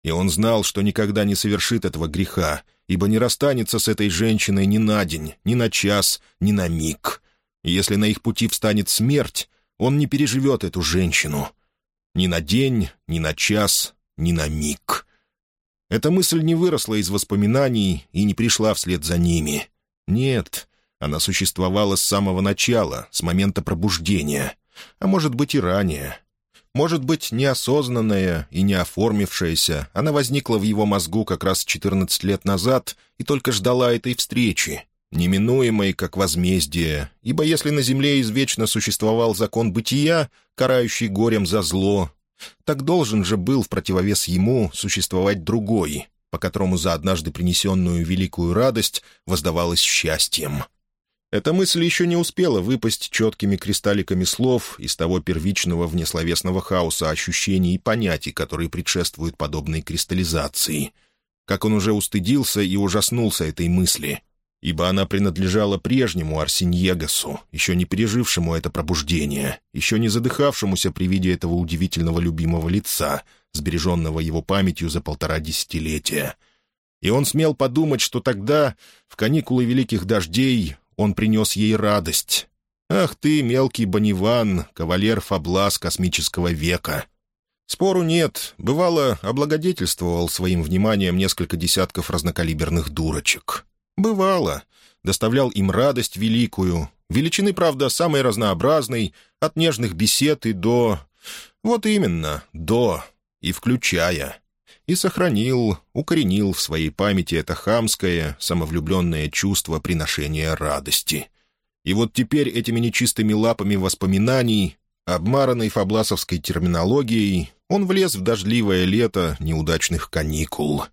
И он знал, что никогда не совершит этого греха, ибо не расстанется с этой женщиной ни на день, ни на час, ни на миг. И если на их пути встанет смерть, он не переживет эту женщину. Ни на день, ни на час, ни на миг. Эта мысль не выросла из воспоминаний и не пришла вслед за ними. Нет, она существовала с самого начала, с момента пробуждения. А может быть и ранее. Может быть, неосознанная и не оформившаяся, она возникла в его мозгу как раз 14 лет назад и только ждала этой встречи, неминуемой как возмездие, ибо если на земле извечно существовал закон бытия, карающий горем за зло, так должен же был в противовес ему существовать другой, по которому за однажды принесенную великую радость воздавалось счастьем. Эта мысль еще не успела выпасть четкими кристалликами слов из того первичного внесловесного хаоса ощущений и понятий, которые предшествуют подобной кристаллизации. Как он уже устыдился и ужаснулся этой мысли, ибо она принадлежала прежнему Арсеньегасу, еще не пережившему это пробуждение, еще не задыхавшемуся при виде этого удивительного любимого лица — сбереженного его памятью за полтора десятилетия. И он смел подумать, что тогда, в каникулы великих дождей, он принес ей радость. «Ах ты, мелкий Бониван, кавалер Фаблас космического века!» Спору нет, бывало, облагодетельствовал своим вниманием несколько десятков разнокалиберных дурочек. Бывало, доставлял им радость великую, величины, правда, самой разнообразной, от нежных бесед и до... Вот именно, до и включая. И сохранил, укоренил в своей памяти это хамское, самовлюбленное чувство приношения радости. И вот теперь этими нечистыми лапами воспоминаний, обмаранной фабласовской терминологией, он влез в дождливое лето неудачных каникул.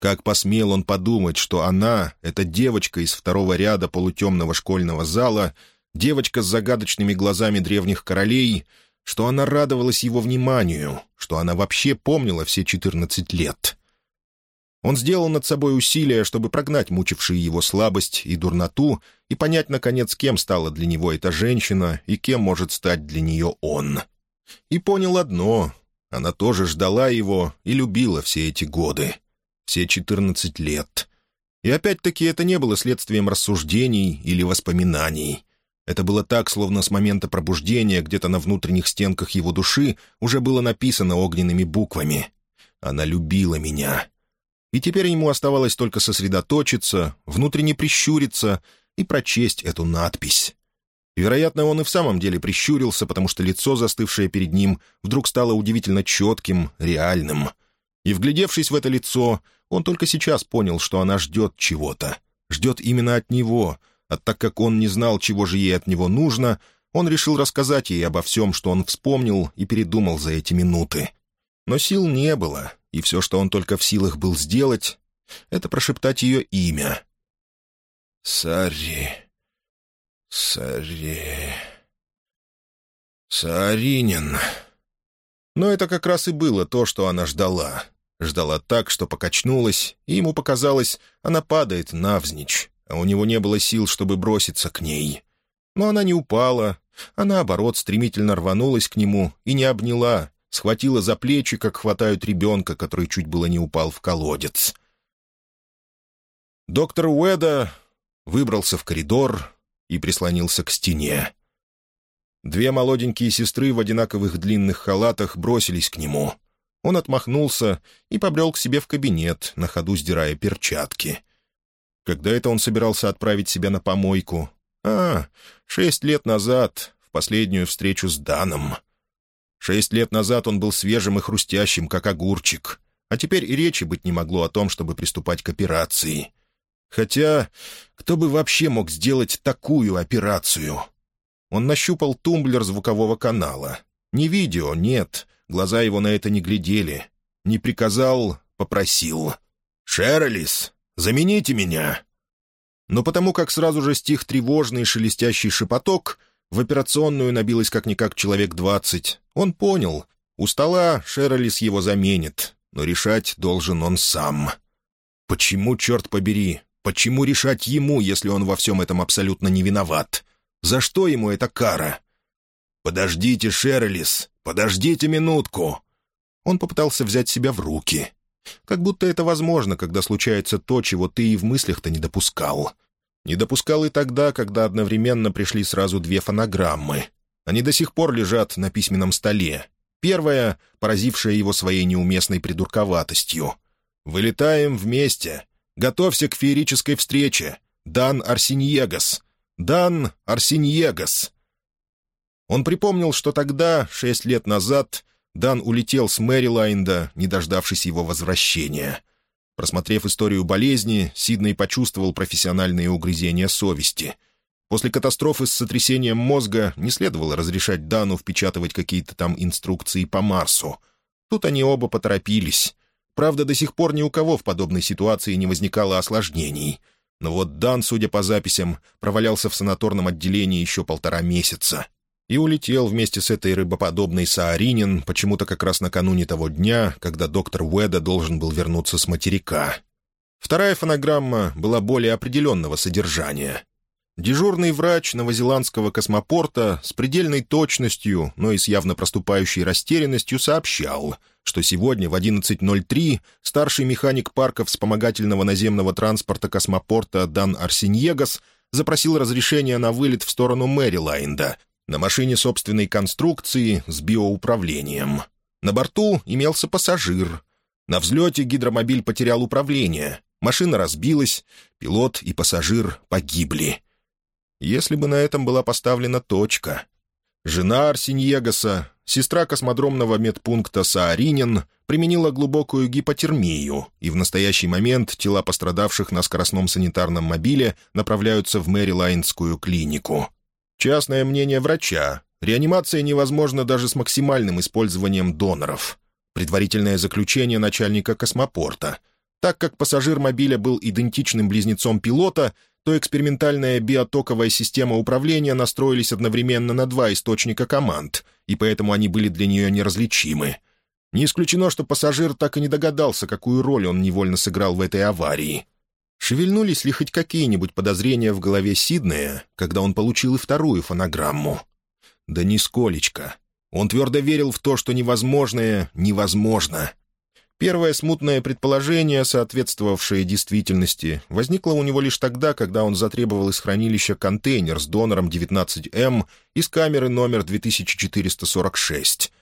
Как посмел он подумать, что она, эта девочка из второго ряда полутемного школьного зала, девочка с загадочными глазами древних королей — что она радовалась его вниманию, что она вообще помнила все четырнадцать лет. Он сделал над собой усилия, чтобы прогнать мучившие его слабость и дурноту и понять, наконец, кем стала для него эта женщина и кем может стать для нее он. И понял одно — она тоже ждала его и любила все эти годы, все четырнадцать лет. И опять-таки это не было следствием рассуждений или воспоминаний. Это было так, словно с момента пробуждения где-то на внутренних стенках его души уже было написано огненными буквами. «Она любила меня». И теперь ему оставалось только сосредоточиться, внутренне прищуриться и прочесть эту надпись. вероятно, он и в самом деле прищурился, потому что лицо, застывшее перед ним, вдруг стало удивительно четким, реальным. И, вглядевшись в это лицо, он только сейчас понял, что она ждет чего-то. Ждет именно от него, а так как он не знал, чего же ей от него нужно, он решил рассказать ей обо всем, что он вспомнил и передумал за эти минуты. Но сил не было, и все, что он только в силах был сделать, это прошептать ее имя. «Сари... Сари... Сааринин...» Но это как раз и было то, что она ждала. Ждала так, что покачнулась, и ему показалось, она падает навзничь, а у него не было сил, чтобы броситься к ней. Но она не упала, а наоборот стремительно рванулась к нему и не обняла, схватила за плечи, как хватают ребенка, который чуть было не упал в колодец. Доктор Уэда выбрался в коридор и прислонился к стене. Две молоденькие сестры в одинаковых длинных халатах бросились к нему. Он отмахнулся и побрел к себе в кабинет, на ходу сдирая перчатки. Когда это он собирался отправить себя на помойку? А, шесть лет назад, в последнюю встречу с Даном. Шесть лет назад он был свежим и хрустящим, как огурчик, а теперь и речи быть не могло о том, чтобы приступать к операции. Хотя, кто бы вообще мог сделать такую операцию? Он нащупал тумблер звукового канала. Не видео, нет, глаза его на это не глядели. Не приказал, попросил. «Шерлис, замените меня!» Но потому как сразу же стих тревожный шелестящий шепоток, в операционную набилось как-никак человек двадцать. Он понял, у стола Шерлис его заменит, но решать должен он сам. Почему, черт побери, почему решать ему, если он во всем этом абсолютно не виноват? За что ему эта кара? «Подождите, Шерлис, подождите минутку!» Он попытался взять себя в руки. Как будто это возможно, когда случается то, чего ты и в мыслях-то не допускал. Не допускал и тогда, когда одновременно пришли сразу две фонограммы. Они до сих пор лежат на письменном столе. Первая, поразившая его своей неуместной придурковатостью. «Вылетаем вместе. Готовься к феерической встрече. Дан Арсиньегас. Дан Арсиньегас». Он припомнил, что тогда, шесть лет назад, Дан улетел с Мэрилайнда, не дождавшись его возвращения. Просмотрев историю болезни, Сидней почувствовал профессиональные угрызения совести. После катастрофы с сотрясением мозга не следовало разрешать Дану впечатывать какие-то там инструкции по Марсу. Тут они оба поторопились. Правда, до сих пор ни у кого в подобной ситуации не возникало осложнений. Но вот Дан, судя по записям, провалялся в санаторном отделении еще полтора месяца и улетел вместе с этой рыбоподобной Сааринин почему-то как раз накануне того дня, когда доктор Уэда должен был вернуться с материка. Вторая фонограмма была более определенного содержания. Дежурный врач новозеландского космопорта с предельной точностью, но и с явно проступающей растерянностью сообщал, что сегодня в 11.03 старший механик парка вспомогательного наземного транспорта космопорта Дан Арсеньегас запросил разрешение на вылет в сторону Мэрилайнда, на машине собственной конструкции с биоуправлением. На борту имелся пассажир. На взлете гидромобиль потерял управление. Машина разбилась, пилот и пассажир погибли. Если бы на этом была поставлена точка. Жена Арсиньегаса, сестра космодромного медпункта Сааринин, применила глубокую гипотермию, и в настоящий момент тела пострадавших на скоростном санитарном мобиле направляются в Мэрилайнскую клинику. Частное мнение врача. Реанимация невозможна даже с максимальным использованием доноров. Предварительное заключение начальника космопорта. Так как пассажир мобиля был идентичным близнецом пилота, то экспериментальная биотоковая система управления настроились одновременно на два источника команд, и поэтому они были для нее неразличимы. Не исключено, что пассажир так и не догадался, какую роль он невольно сыграл в этой аварии. Шевельнулись ли хоть какие-нибудь подозрения в голове Сиднея, когда он получил и вторую фонограмму? Да нисколечко. Он твердо верил в то, что невозможное невозможно. Первое смутное предположение, соответствовавшее действительности, возникло у него лишь тогда, когда он затребовал из хранилища контейнер с донором 19М из камеры номер 2446.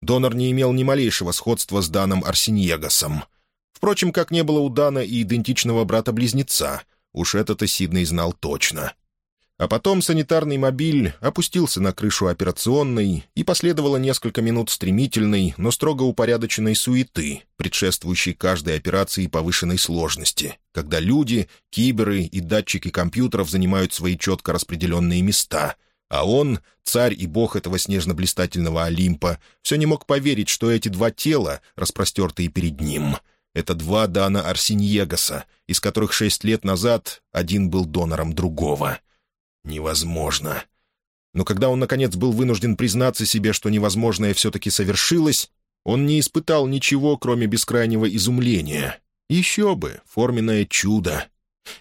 Донор не имел ни малейшего сходства с Даном Арсеньегасом — Впрочем, как не было у Дана и идентичного брата-близнеца, уж это-то Сидней знал точно. А потом санитарный мобиль опустился на крышу операционной, и последовало несколько минут стремительной, но строго упорядоченной суеты, предшествующей каждой операции повышенной сложности, когда люди, киберы и датчики компьютеров занимают свои четко распределенные места, а он, царь и бог этого снежно-блистательного Олимпа, все не мог поверить, что эти два тела, распростертые перед ним, — это два Дана Арсиньегаса, из которых шесть лет назад один был донором другого — Невозможно. Но когда он, наконец, был вынужден признаться себе, что невозможное все-таки совершилось, он не испытал ничего, кроме бескрайнего изумления. Еще бы, форменное чудо.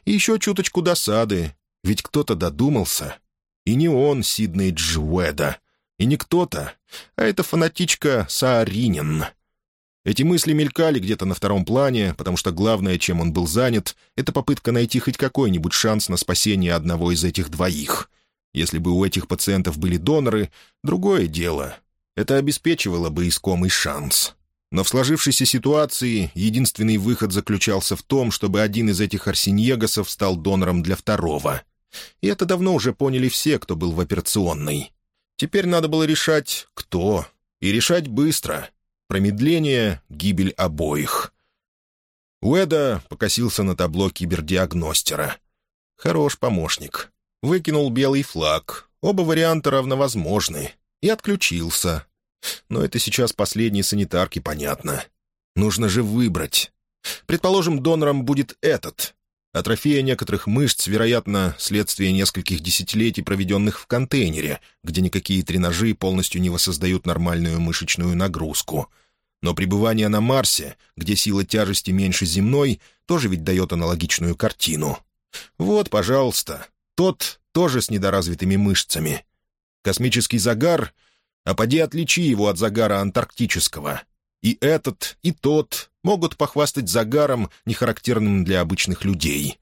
И еще чуточку досады, ведь кто-то додумался. И не он, Сидней Джуэда. И не кто-то, а эта фанатичка Сааринин. Эти мысли мелькали где-то на втором плане, потому что главное, чем он был занят, это попытка найти хоть какой-нибудь шанс на спасение одного из этих двоих. Если бы у этих пациентов были доноры, другое дело. Это обеспечивало бы искомый шанс. Но в сложившейся ситуации единственный выход заключался в том, чтобы один из этих арсеньегасов стал донором для второго. И это давно уже поняли все, кто был в операционной. Теперь надо было решать, кто. И решать быстро — Промедление — гибель обоих. Уэда покосился на табло кибердиагностера. Хорош помощник. Выкинул белый флаг. Оба варианта равновозможны. И отключился. Но это сейчас последней санитарки понятно. Нужно же выбрать. Предположим, донором будет этот. Атрофия некоторых мышц, вероятно, следствие нескольких десятилетий, проведенных в контейнере, где никакие тренажи полностью не воссоздают нормальную мышечную нагрузку. Но пребывание на Марсе, где сила тяжести меньше земной, тоже ведь дает аналогичную картину. Вот, пожалуйста, тот тоже с недоразвитыми мышцами. Космический загар, а поди отличи его от загара антарктического. И этот, и тот могут похвастать загаром, нехарактерным для обычных людей.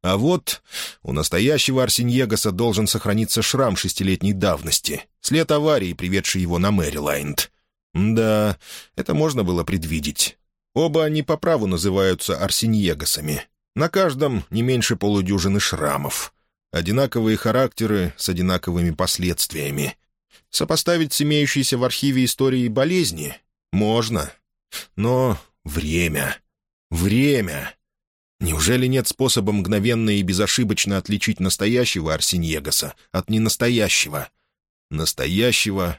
А вот у настоящего Арсеньегаса должен сохраниться шрам шестилетней давности, след аварии, приведший его на Мэрилайнд. Да, это можно было предвидеть. Оба они по праву называются Арсеньегасами. На каждом не меньше полудюжины шрамов. Одинаковые характеры с одинаковыми последствиями. Сопоставить с имеющейся в архиве истории болезни можно. Но Время. Время. Неужели нет способа мгновенно и безошибочно отличить настоящего Арсеньегаса от ненастоящего? Настоящего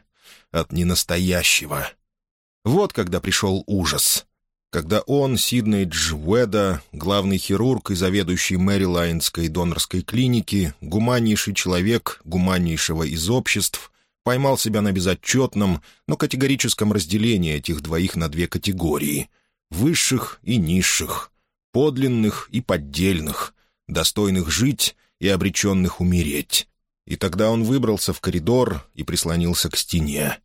от ненастоящего. Вот когда пришел ужас. Когда он, Сидней Джуэда, главный хирург и заведующий Мэрилайнской донорской клиники, гуманнейший человек, гуманнейшего из обществ, поймал себя на безотчетном, но категорическом разделении этих двоих на две категории — высших и низших, подлинных и поддельных, достойных жить и обреченных умереть. И тогда он выбрался в коридор и прислонился к стене.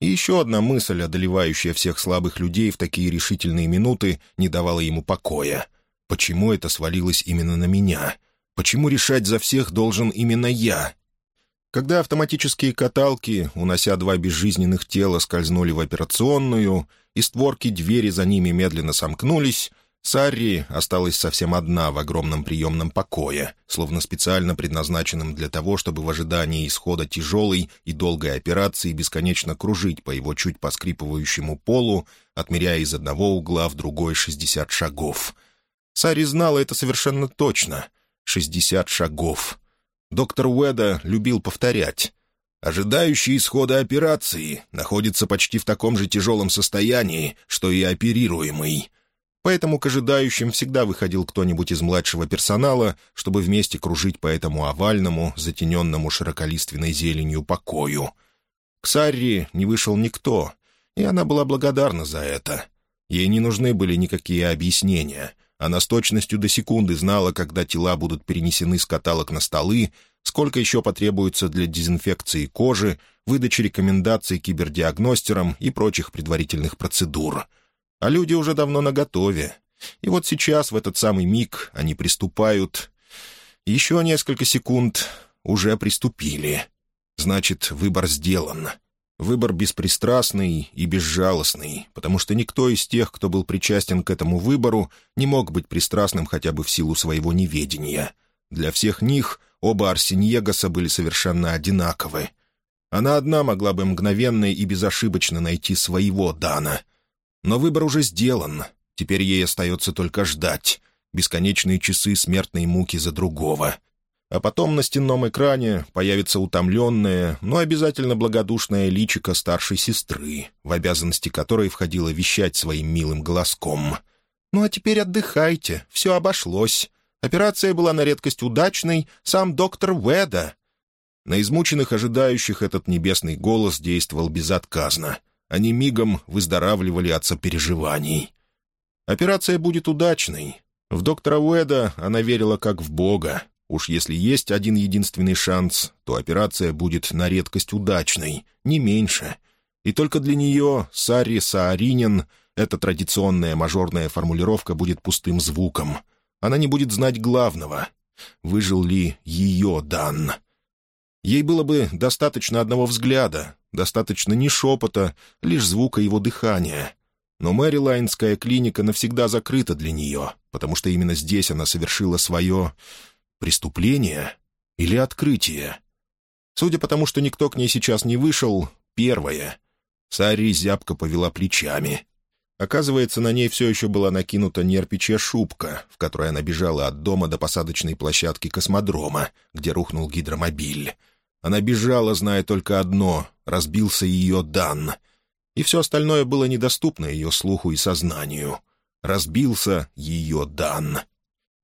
И еще одна мысль, одолевающая всех слабых людей в такие решительные минуты, не давала ему покоя. Почему это свалилось именно на меня? Почему решать за всех должен именно я? Когда автоматические каталки, унося два безжизненных тела, скользнули в операционную, и створки двери за ними медленно сомкнулись, Сарри осталась совсем одна в огромном приемном покое, словно специально предназначенном для того, чтобы в ожидании исхода тяжелой и долгой операции бесконечно кружить по его чуть поскрипывающему полу, отмеряя из одного угла в другой шестьдесят шагов. Сари знала это совершенно точно. Шестьдесят шагов. Доктор Уэда любил повторять. Ожидающий исхода операции находится почти в таком же тяжелом состоянии, что и оперируемый. Поэтому к ожидающим всегда выходил кто-нибудь из младшего персонала, чтобы вместе кружить по этому овальному, затененному широколиственной зеленью покою. К Сарри не вышел никто, и она была благодарна за это. Ей не нужны были никакие объяснения. Она с точностью до секунды знала, когда тела будут перенесены с каталог на столы, сколько еще потребуется для дезинфекции кожи, выдачи рекомендаций кибердиагностерам и прочих предварительных процедур. А люди уже давно наготове. И вот сейчас, в этот самый миг, они приступают. Еще несколько секунд уже приступили. Значит, выбор сделан. Выбор беспристрастный и безжалостный, потому что никто из тех, кто был причастен к этому выбору, не мог быть пристрастным хотя бы в силу своего неведения — Для всех них оба Арсеньегаса были совершенно одинаковы. Она одна могла бы мгновенно и безошибочно найти своего Дана. Но выбор уже сделан. Теперь ей остается только ждать. Бесконечные часы смертной муки за другого. А потом на стенном экране появится утомленное, но обязательно благодушное личико старшей сестры, в обязанности которой входило вещать своим милым голоском. «Ну а теперь отдыхайте, все обошлось. Операция была на редкость удачной, сам доктор Веда». На измученных ожидающих этот небесный голос действовал безотказно. Они мигом выздоравливали от сопереживаний. Операция будет удачной. В доктора Уэда она верила как в Бога, Уж если есть один единственный шанс, то операция будет на редкость удачной, не меньше. И только для нее, Сари Сааринин, эта традиционная мажорная формулировка будет пустым звуком. Она не будет знать главного. Выжил ли ее Дан? Ей было бы достаточно одного взгляда, достаточно не шепота, лишь звука его дыхания. Но Мэрилайнская клиника навсегда закрыта для нее, потому что именно здесь она совершила свое Преступление или открытие? Судя по тому, что никто к ней сейчас не вышел, первое. Сари зябко повела плечами. Оказывается, на ней все еще была накинута нерпичья шубка, в которой она бежала от дома до посадочной площадки космодрома, где рухнул гидромобиль. Она бежала, зная только одно — разбился ее дан. И все остальное было недоступно ее слуху и сознанию. Разбился ее дан.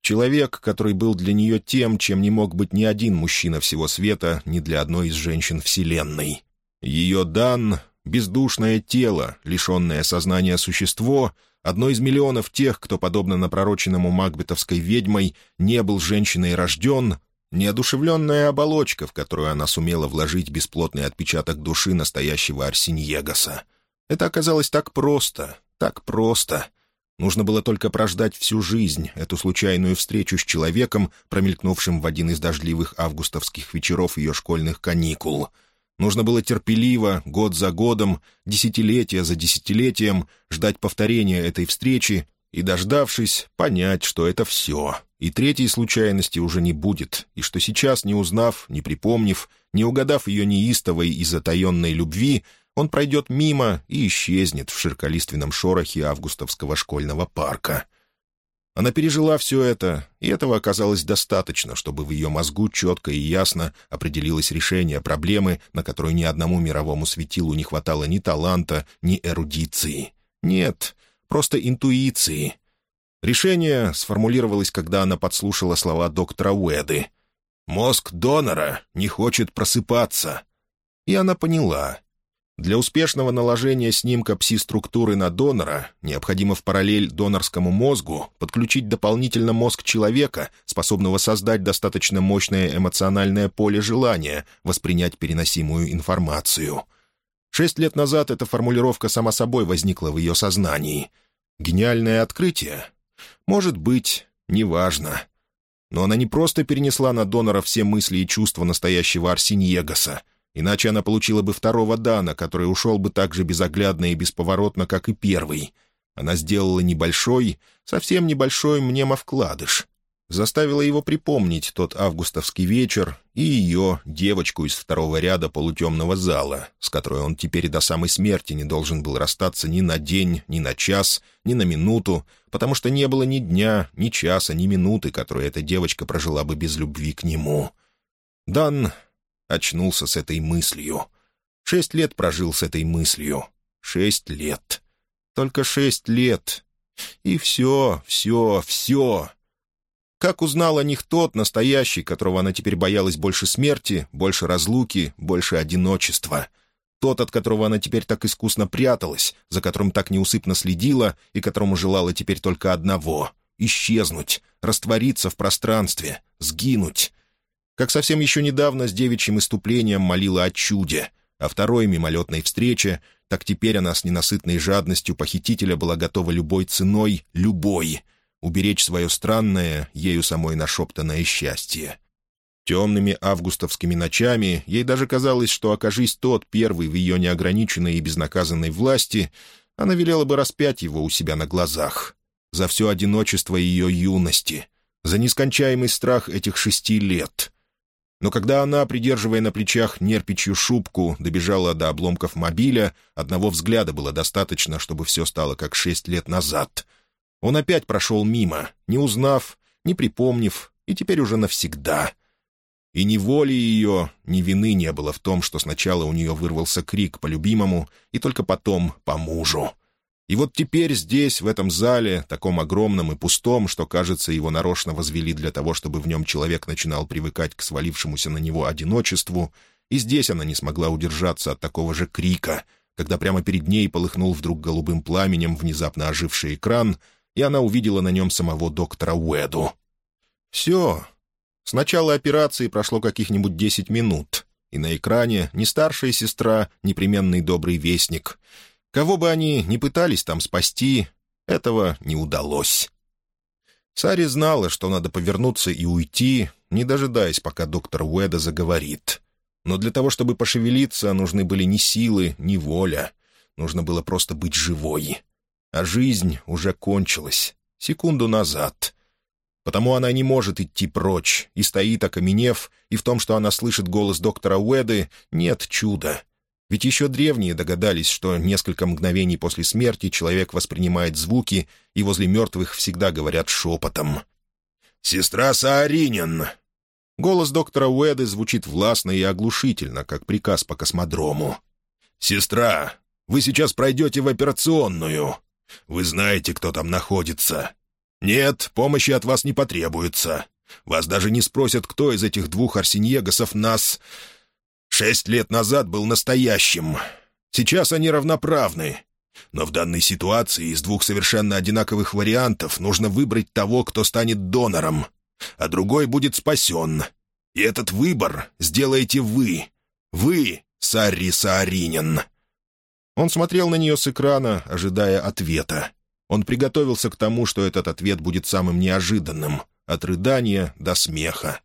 Человек, который был для нее тем, чем не мог быть ни один мужчина всего света, ни для одной из женщин Вселенной. Ее дан — бездушное тело, лишенное сознания существо, одно из миллионов тех, кто, подобно напророченному Макбетовской ведьмой, не был женщиной рожден, неодушевленная оболочка, в которую она сумела вложить бесплотный отпечаток души настоящего Арсиньегаса. Это оказалось так просто, так просто — Нужно было только прождать всю жизнь, эту случайную встречу с человеком, промелькнувшим в один из дождливых августовских вечеров ее школьных каникул. Нужно было терпеливо, год за годом, десятилетие за десятилетием, ждать повторения этой встречи и, дождавшись, понять, что это все, и третьей случайности уже не будет, и что сейчас, не узнав, не припомнив, не угадав ее неистовой и затаенной любви, он пройдет мимо и исчезнет в широколиственном шорохе августовского школьного парка. Она пережила все это, и этого оказалось достаточно, чтобы в ее мозгу четко и ясно определилось решение проблемы, на которую ни одному мировому светилу не хватало ни таланта, ни эрудиции. Нет, просто интуиции. Решение сформулировалось, когда она подслушала слова доктора Уэды. «Мозг донора не хочет просыпаться». И она поняла. Для успешного наложения снимка пси-структуры на донора необходимо в параллель донорскому мозгу подключить дополнительно мозг человека, способного создать достаточно мощное эмоциональное поле желания воспринять переносимую информацию. Шесть лет назад эта формулировка сама собой возникла в ее сознании. Гениальное открытие? Может быть, неважно. Но она не просто перенесла на донора все мысли и чувства настоящего Арсиньегаса — Иначе она получила бы второго Дана, который ушел бы так же безоглядно и бесповоротно, как и первый. Она сделала небольшой, совсем небольшой мнемовкладыш. Заставила его припомнить тот августовский вечер и ее, девочку из второго ряда полутемного зала, с которой он теперь до самой смерти не должен был расстаться ни на день, ни на час, ни на минуту, потому что не было ни дня, ни часа, ни минуты, которую эта девочка прожила бы без любви к нему. Дан очнулся с этой мыслью. Шесть лет прожил с этой мыслью. Шесть лет. Только шесть лет. И все, все, все. Как узнал о них тот, настоящий, которого она теперь боялась больше смерти, больше разлуки, больше одиночества. Тот, от которого она теперь так искусно пряталась, за которым так неусыпно следила и которому желала теперь только одного — исчезнуть, раствориться в пространстве, сгинуть. Как совсем еще недавно с девичьим иступлением молила о чуде, о второй мимолетной встрече, так теперь она с ненасытной жадностью похитителя была готова любой ценой, любой, уберечь свое странное, ею самой нашептанное счастье. Темными августовскими ночами ей даже казалось, что, окажись тот первый в ее неограниченной и безнаказанной власти, она велела бы распять его у себя на глазах. За все одиночество ее юности, за нескончаемый страх этих шести лет. Но когда она, придерживая на плечах нерпичью шубку, добежала до обломков мобиля, одного взгляда было достаточно, чтобы все стало как шесть лет назад. Он опять прошел мимо, не узнав, не припомнив, и теперь уже навсегда. И ни воли ее, ни вины не было в том, что сначала у нее вырвался крик по любимому и только потом по мужу. И вот теперь здесь, в этом зале, таком огромном и пустом, что, кажется, его нарочно возвели для того, чтобы в нем человек начинал привыкать к свалившемуся на него одиночеству, и здесь она не смогла удержаться от такого же крика, когда прямо перед ней полыхнул вдруг голубым пламенем внезапно оживший экран, и она увидела на нем самого доктора Уэду. Все. С начала операции прошло каких-нибудь десять минут, и на экране ни старшая сестра, непременный добрый вестник — Кого бы они ни пытались там спасти, этого не удалось. Сари знала, что надо повернуться и уйти, не дожидаясь, пока доктор Уэда заговорит. Но для того, чтобы пошевелиться, нужны были ни силы, ни воля. Нужно было просто быть живой. А жизнь уже кончилась. Секунду назад. Потому она не может идти прочь, и стоит, окаменев, и в том, что она слышит голос доктора Уэды, нет чуда — ведь еще древние догадались, что несколько мгновений после смерти человек воспринимает звуки, и возле мертвых всегда говорят шепотом. «Сестра Сааринин!» Голос доктора Уэды звучит властно и оглушительно, как приказ по космодрому. «Сестра, вы сейчас пройдете в операционную. Вы знаете, кто там находится. Нет, помощи от вас не потребуется. Вас даже не спросят, кто из этих двух арсеньегасов нас Шесть лет назад был настоящим. Сейчас они равноправны. Но в данной ситуации из двух совершенно одинаковых вариантов нужно выбрать того, кто станет донором, а другой будет спасен. И этот выбор сделаете вы. Вы, Сарри Сааринин. Он смотрел на нее с экрана, ожидая ответа. Он приготовился к тому, что этот ответ будет самым неожиданным, от рыдания до смеха.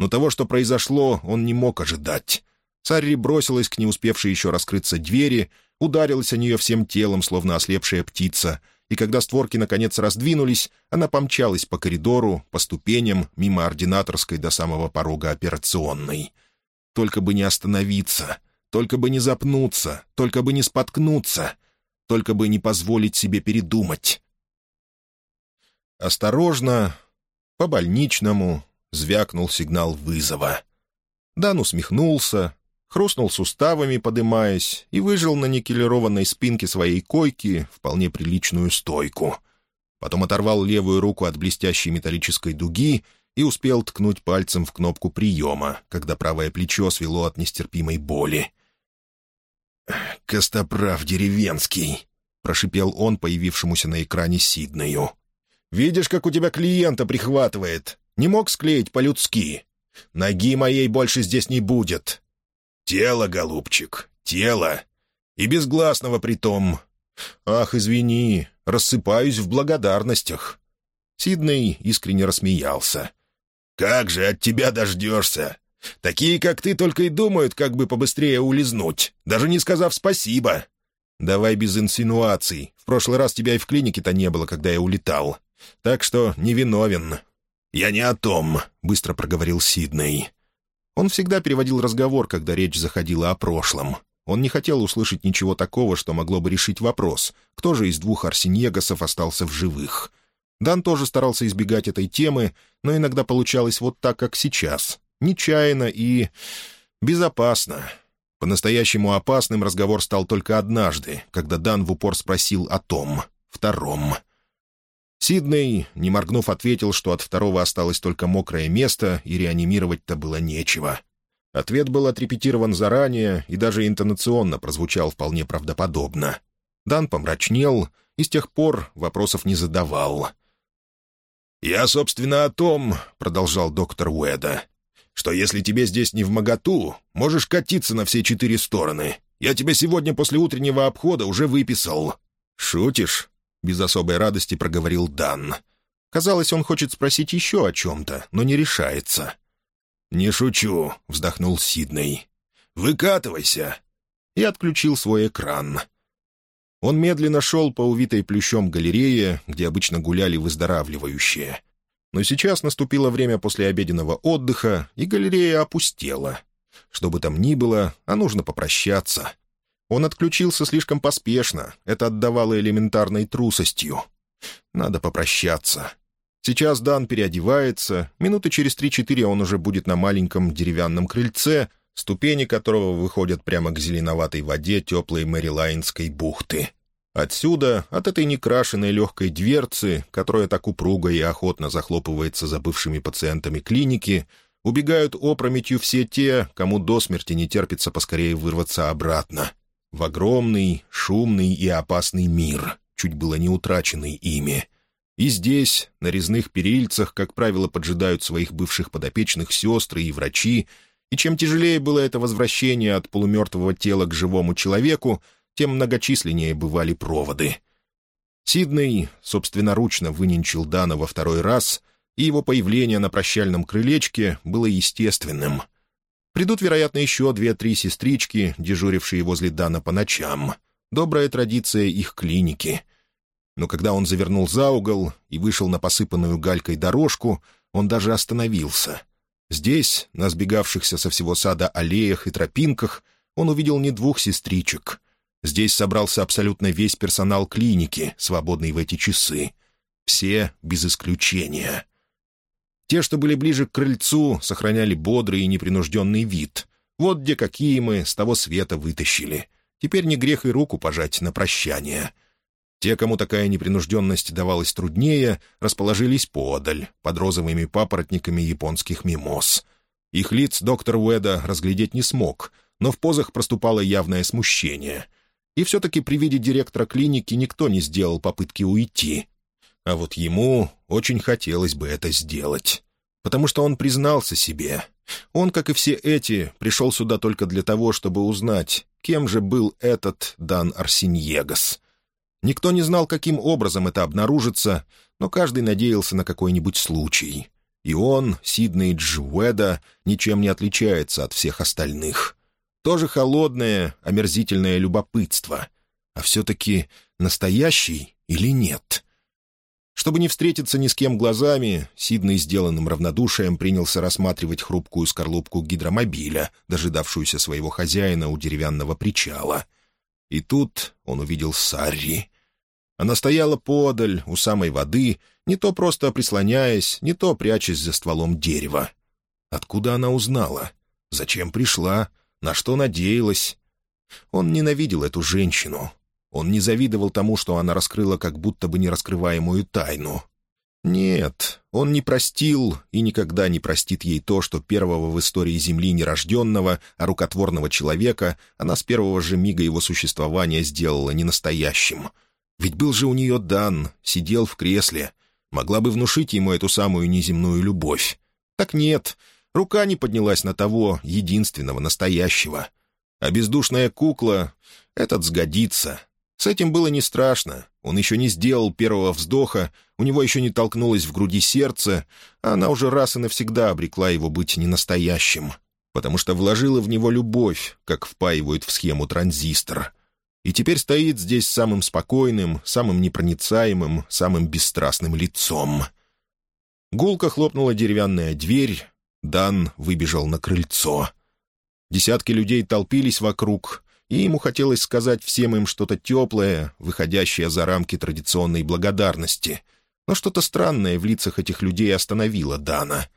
Но того, что произошло, он не мог ожидать. Сарри бросилась к не успевшей еще раскрыться двери, ударилась о нее всем телом, словно ослепшая птица, и когда створки наконец раздвинулись, она помчалась по коридору, по ступеням, мимо ординаторской до самого порога операционной. Только бы не остановиться, только бы не запнуться, только бы не споткнуться, только бы не позволить себе передумать. Осторожно, по-больничному, звякнул сигнал вызова. Дан усмехнулся, хрустнул суставами, подымаясь, и выжил на никелированной спинке своей койки вполне приличную стойку. Потом оторвал левую руку от блестящей металлической дуги и успел ткнуть пальцем в кнопку приема, когда правое плечо свело от нестерпимой боли. «Костоправ деревенский», — прошипел он, появившемуся на экране Сиднею. «Видишь, как у тебя клиента прихватывает? Не мог склеить по-людски. Ноги моей больше здесь не будет. «Тело, голубчик, тело. И безгласного притом. Ах, извини, рассыпаюсь в благодарностях». Сидней искренне рассмеялся. «Как же от тебя дождешься? Такие, как ты, только и думают, как бы побыстрее улизнуть, даже не сказав спасибо. Давай без инсинуаций. В прошлый раз тебя и в клинике-то не было, когда я улетал. Так что невиновен». «Я не о том», — быстро проговорил Сидней. Он всегда переводил разговор, когда речь заходила о прошлом. Он не хотел услышать ничего такого, что могло бы решить вопрос, кто же из двух Арсеньегасов остался в живых. Дан тоже старался избегать этой темы, но иногда получалось вот так, как сейчас. Нечаянно и... безопасно. По-настоящему опасным разговор стал только однажды, когда Дан в упор спросил о том, втором — Сидней, не моргнув, ответил, что от второго осталось только мокрое место, и реанимировать-то было нечего. Ответ был отрепетирован заранее и даже интонационно прозвучал вполне правдоподобно. Дан помрачнел и с тех пор вопросов не задавал. «Я, собственно, о том, — продолжал доктор Уэда, — что если тебе здесь не в моготу, можешь катиться на все четыре стороны. Я тебя сегодня после утреннего обхода уже выписал». «Шутишь?» Без особой радости проговорил Дан. Казалось, он хочет спросить еще о чем-то, но не решается. «Не шучу», — вздохнул Сидней. «Выкатывайся!» И отключил свой экран. Он медленно шел по увитой плющом галерее, где обычно гуляли выздоравливающие. Но сейчас наступило время послеобеденного отдыха, и галерея опустела. Что бы там ни было, а нужно попрощаться. Он отключился слишком поспешно, это отдавало элементарной трусостью. Надо попрощаться. Сейчас Дан переодевается, минуты через три-четыре он уже будет на маленьком деревянном крыльце, ступени которого выходят прямо к зеленоватой воде теплой Мэрилайнской бухты. Отсюда, от этой некрашенной легкой дверцы, которая так упруго и охотно захлопывается за бывшими пациентами клиники, убегают опрометью все те, кому до смерти не терпится поскорее вырваться обратно. В огромный, шумный и опасный мир, чуть было не утраченный ими — и здесь, на резных перильцах, как правило, поджидают своих бывших подопечных сестры и врачи, и чем тяжелее было это возвращение от полумертвого тела к живому человеку, тем многочисленнее бывали проводы. Сидней собственноручно выненчил Дана во второй раз, и его появление на прощальном крылечке было естественным. Придут, вероятно, еще две-три сестрички, дежурившие возле Дана по ночам. Добрая традиция их клиники — но когда он завернул за угол и вышел на посыпанную галькой дорожку, он даже остановился. Здесь, на сбегавшихся со всего сада аллеях и тропинках, он увидел не двух сестричек. Здесь собрался абсолютно весь персонал клиники, свободный в эти часы. Все без исключения. Те, что были ближе к крыльцу, сохраняли бодрый и непринужденный вид. Вот где какие мы с того света вытащили. Теперь не грех и руку пожать на прощание — те, кому такая непринужденность давалась труднее, расположились подаль, под розовыми папоротниками японских мимоз. Их лиц доктор Уэда разглядеть не смог, но в позах проступало явное смущение. И все-таки при виде директора клиники никто не сделал попытки уйти. А вот ему очень хотелось бы это сделать. Потому что он признался себе. Он, как и все эти, пришел сюда только для того, чтобы узнать, кем же был этот Дан Арсиньегас — Никто не знал, каким образом это обнаружится, но каждый надеялся на какой-нибудь случай. И он, Сидней Джуэда, ничем не отличается от всех остальных. Тоже холодное, омерзительное любопытство. А все-таки настоящий или нет? Чтобы не встретиться ни с кем глазами, Сидней сделанным равнодушием принялся рассматривать хрупкую скорлупку гидромобиля, дожидавшуюся своего хозяина у деревянного причала. И тут он увидел Сарри. Она стояла подаль, у самой воды, не то просто прислоняясь, не то прячась за стволом дерева. Откуда она узнала? Зачем пришла? На что надеялась? Он ненавидел эту женщину. Он не завидовал тому, что она раскрыла как будто бы нераскрываемую тайну. Нет, он не простил и никогда не простит ей то, что первого в истории Земли нерожденного, а рукотворного человека она с первого же мига его существования сделала ненастоящим — ведь был же у нее дан, сидел в кресле. Могла бы внушить ему эту самую неземную любовь. Так нет, рука не поднялась на того, единственного, настоящего. А бездушная кукла — этот сгодится. С этим было не страшно. Он еще не сделал первого вздоха, у него еще не толкнулось в груди сердце, а она уже раз и навсегда обрекла его быть ненастоящим, потому что вложила в него любовь, как впаивают в схему транзистор — и теперь стоит здесь самым спокойным, самым непроницаемым, самым бесстрастным лицом. Гулко хлопнула деревянная дверь, Дан выбежал на крыльцо. Десятки людей толпились вокруг, и ему хотелось сказать всем им что-то теплое, выходящее за рамки традиционной благодарности. Но что-то странное в лицах этих людей остановило Дана.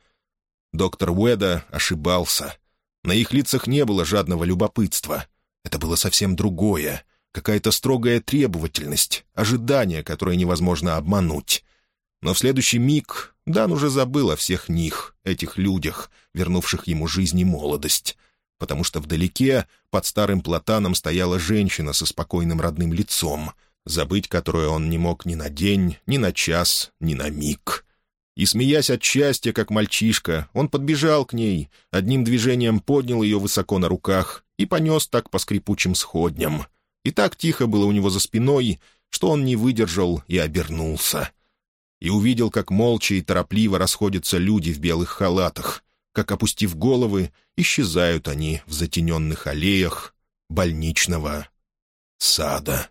Доктор Уэда ошибался. На их лицах не было жадного любопытства. Это было совсем другое — какая-то строгая требовательность, ожидание, которое невозможно обмануть. Но в следующий миг Дан уже забыл о всех них, этих людях, вернувших ему жизнь и молодость, потому что вдалеке, под старым платаном, стояла женщина со спокойным родным лицом, забыть которую он не мог ни на день, ни на час, ни на миг. И, смеясь от счастья, как мальчишка, он подбежал к ней, одним движением поднял ее высоко на руках и понес так по скрипучим сходням — и так тихо было у него за спиной, что он не выдержал и обернулся. И увидел, как молча и торопливо расходятся люди в белых халатах, как, опустив головы, исчезают они в затененных аллеях больничного сада.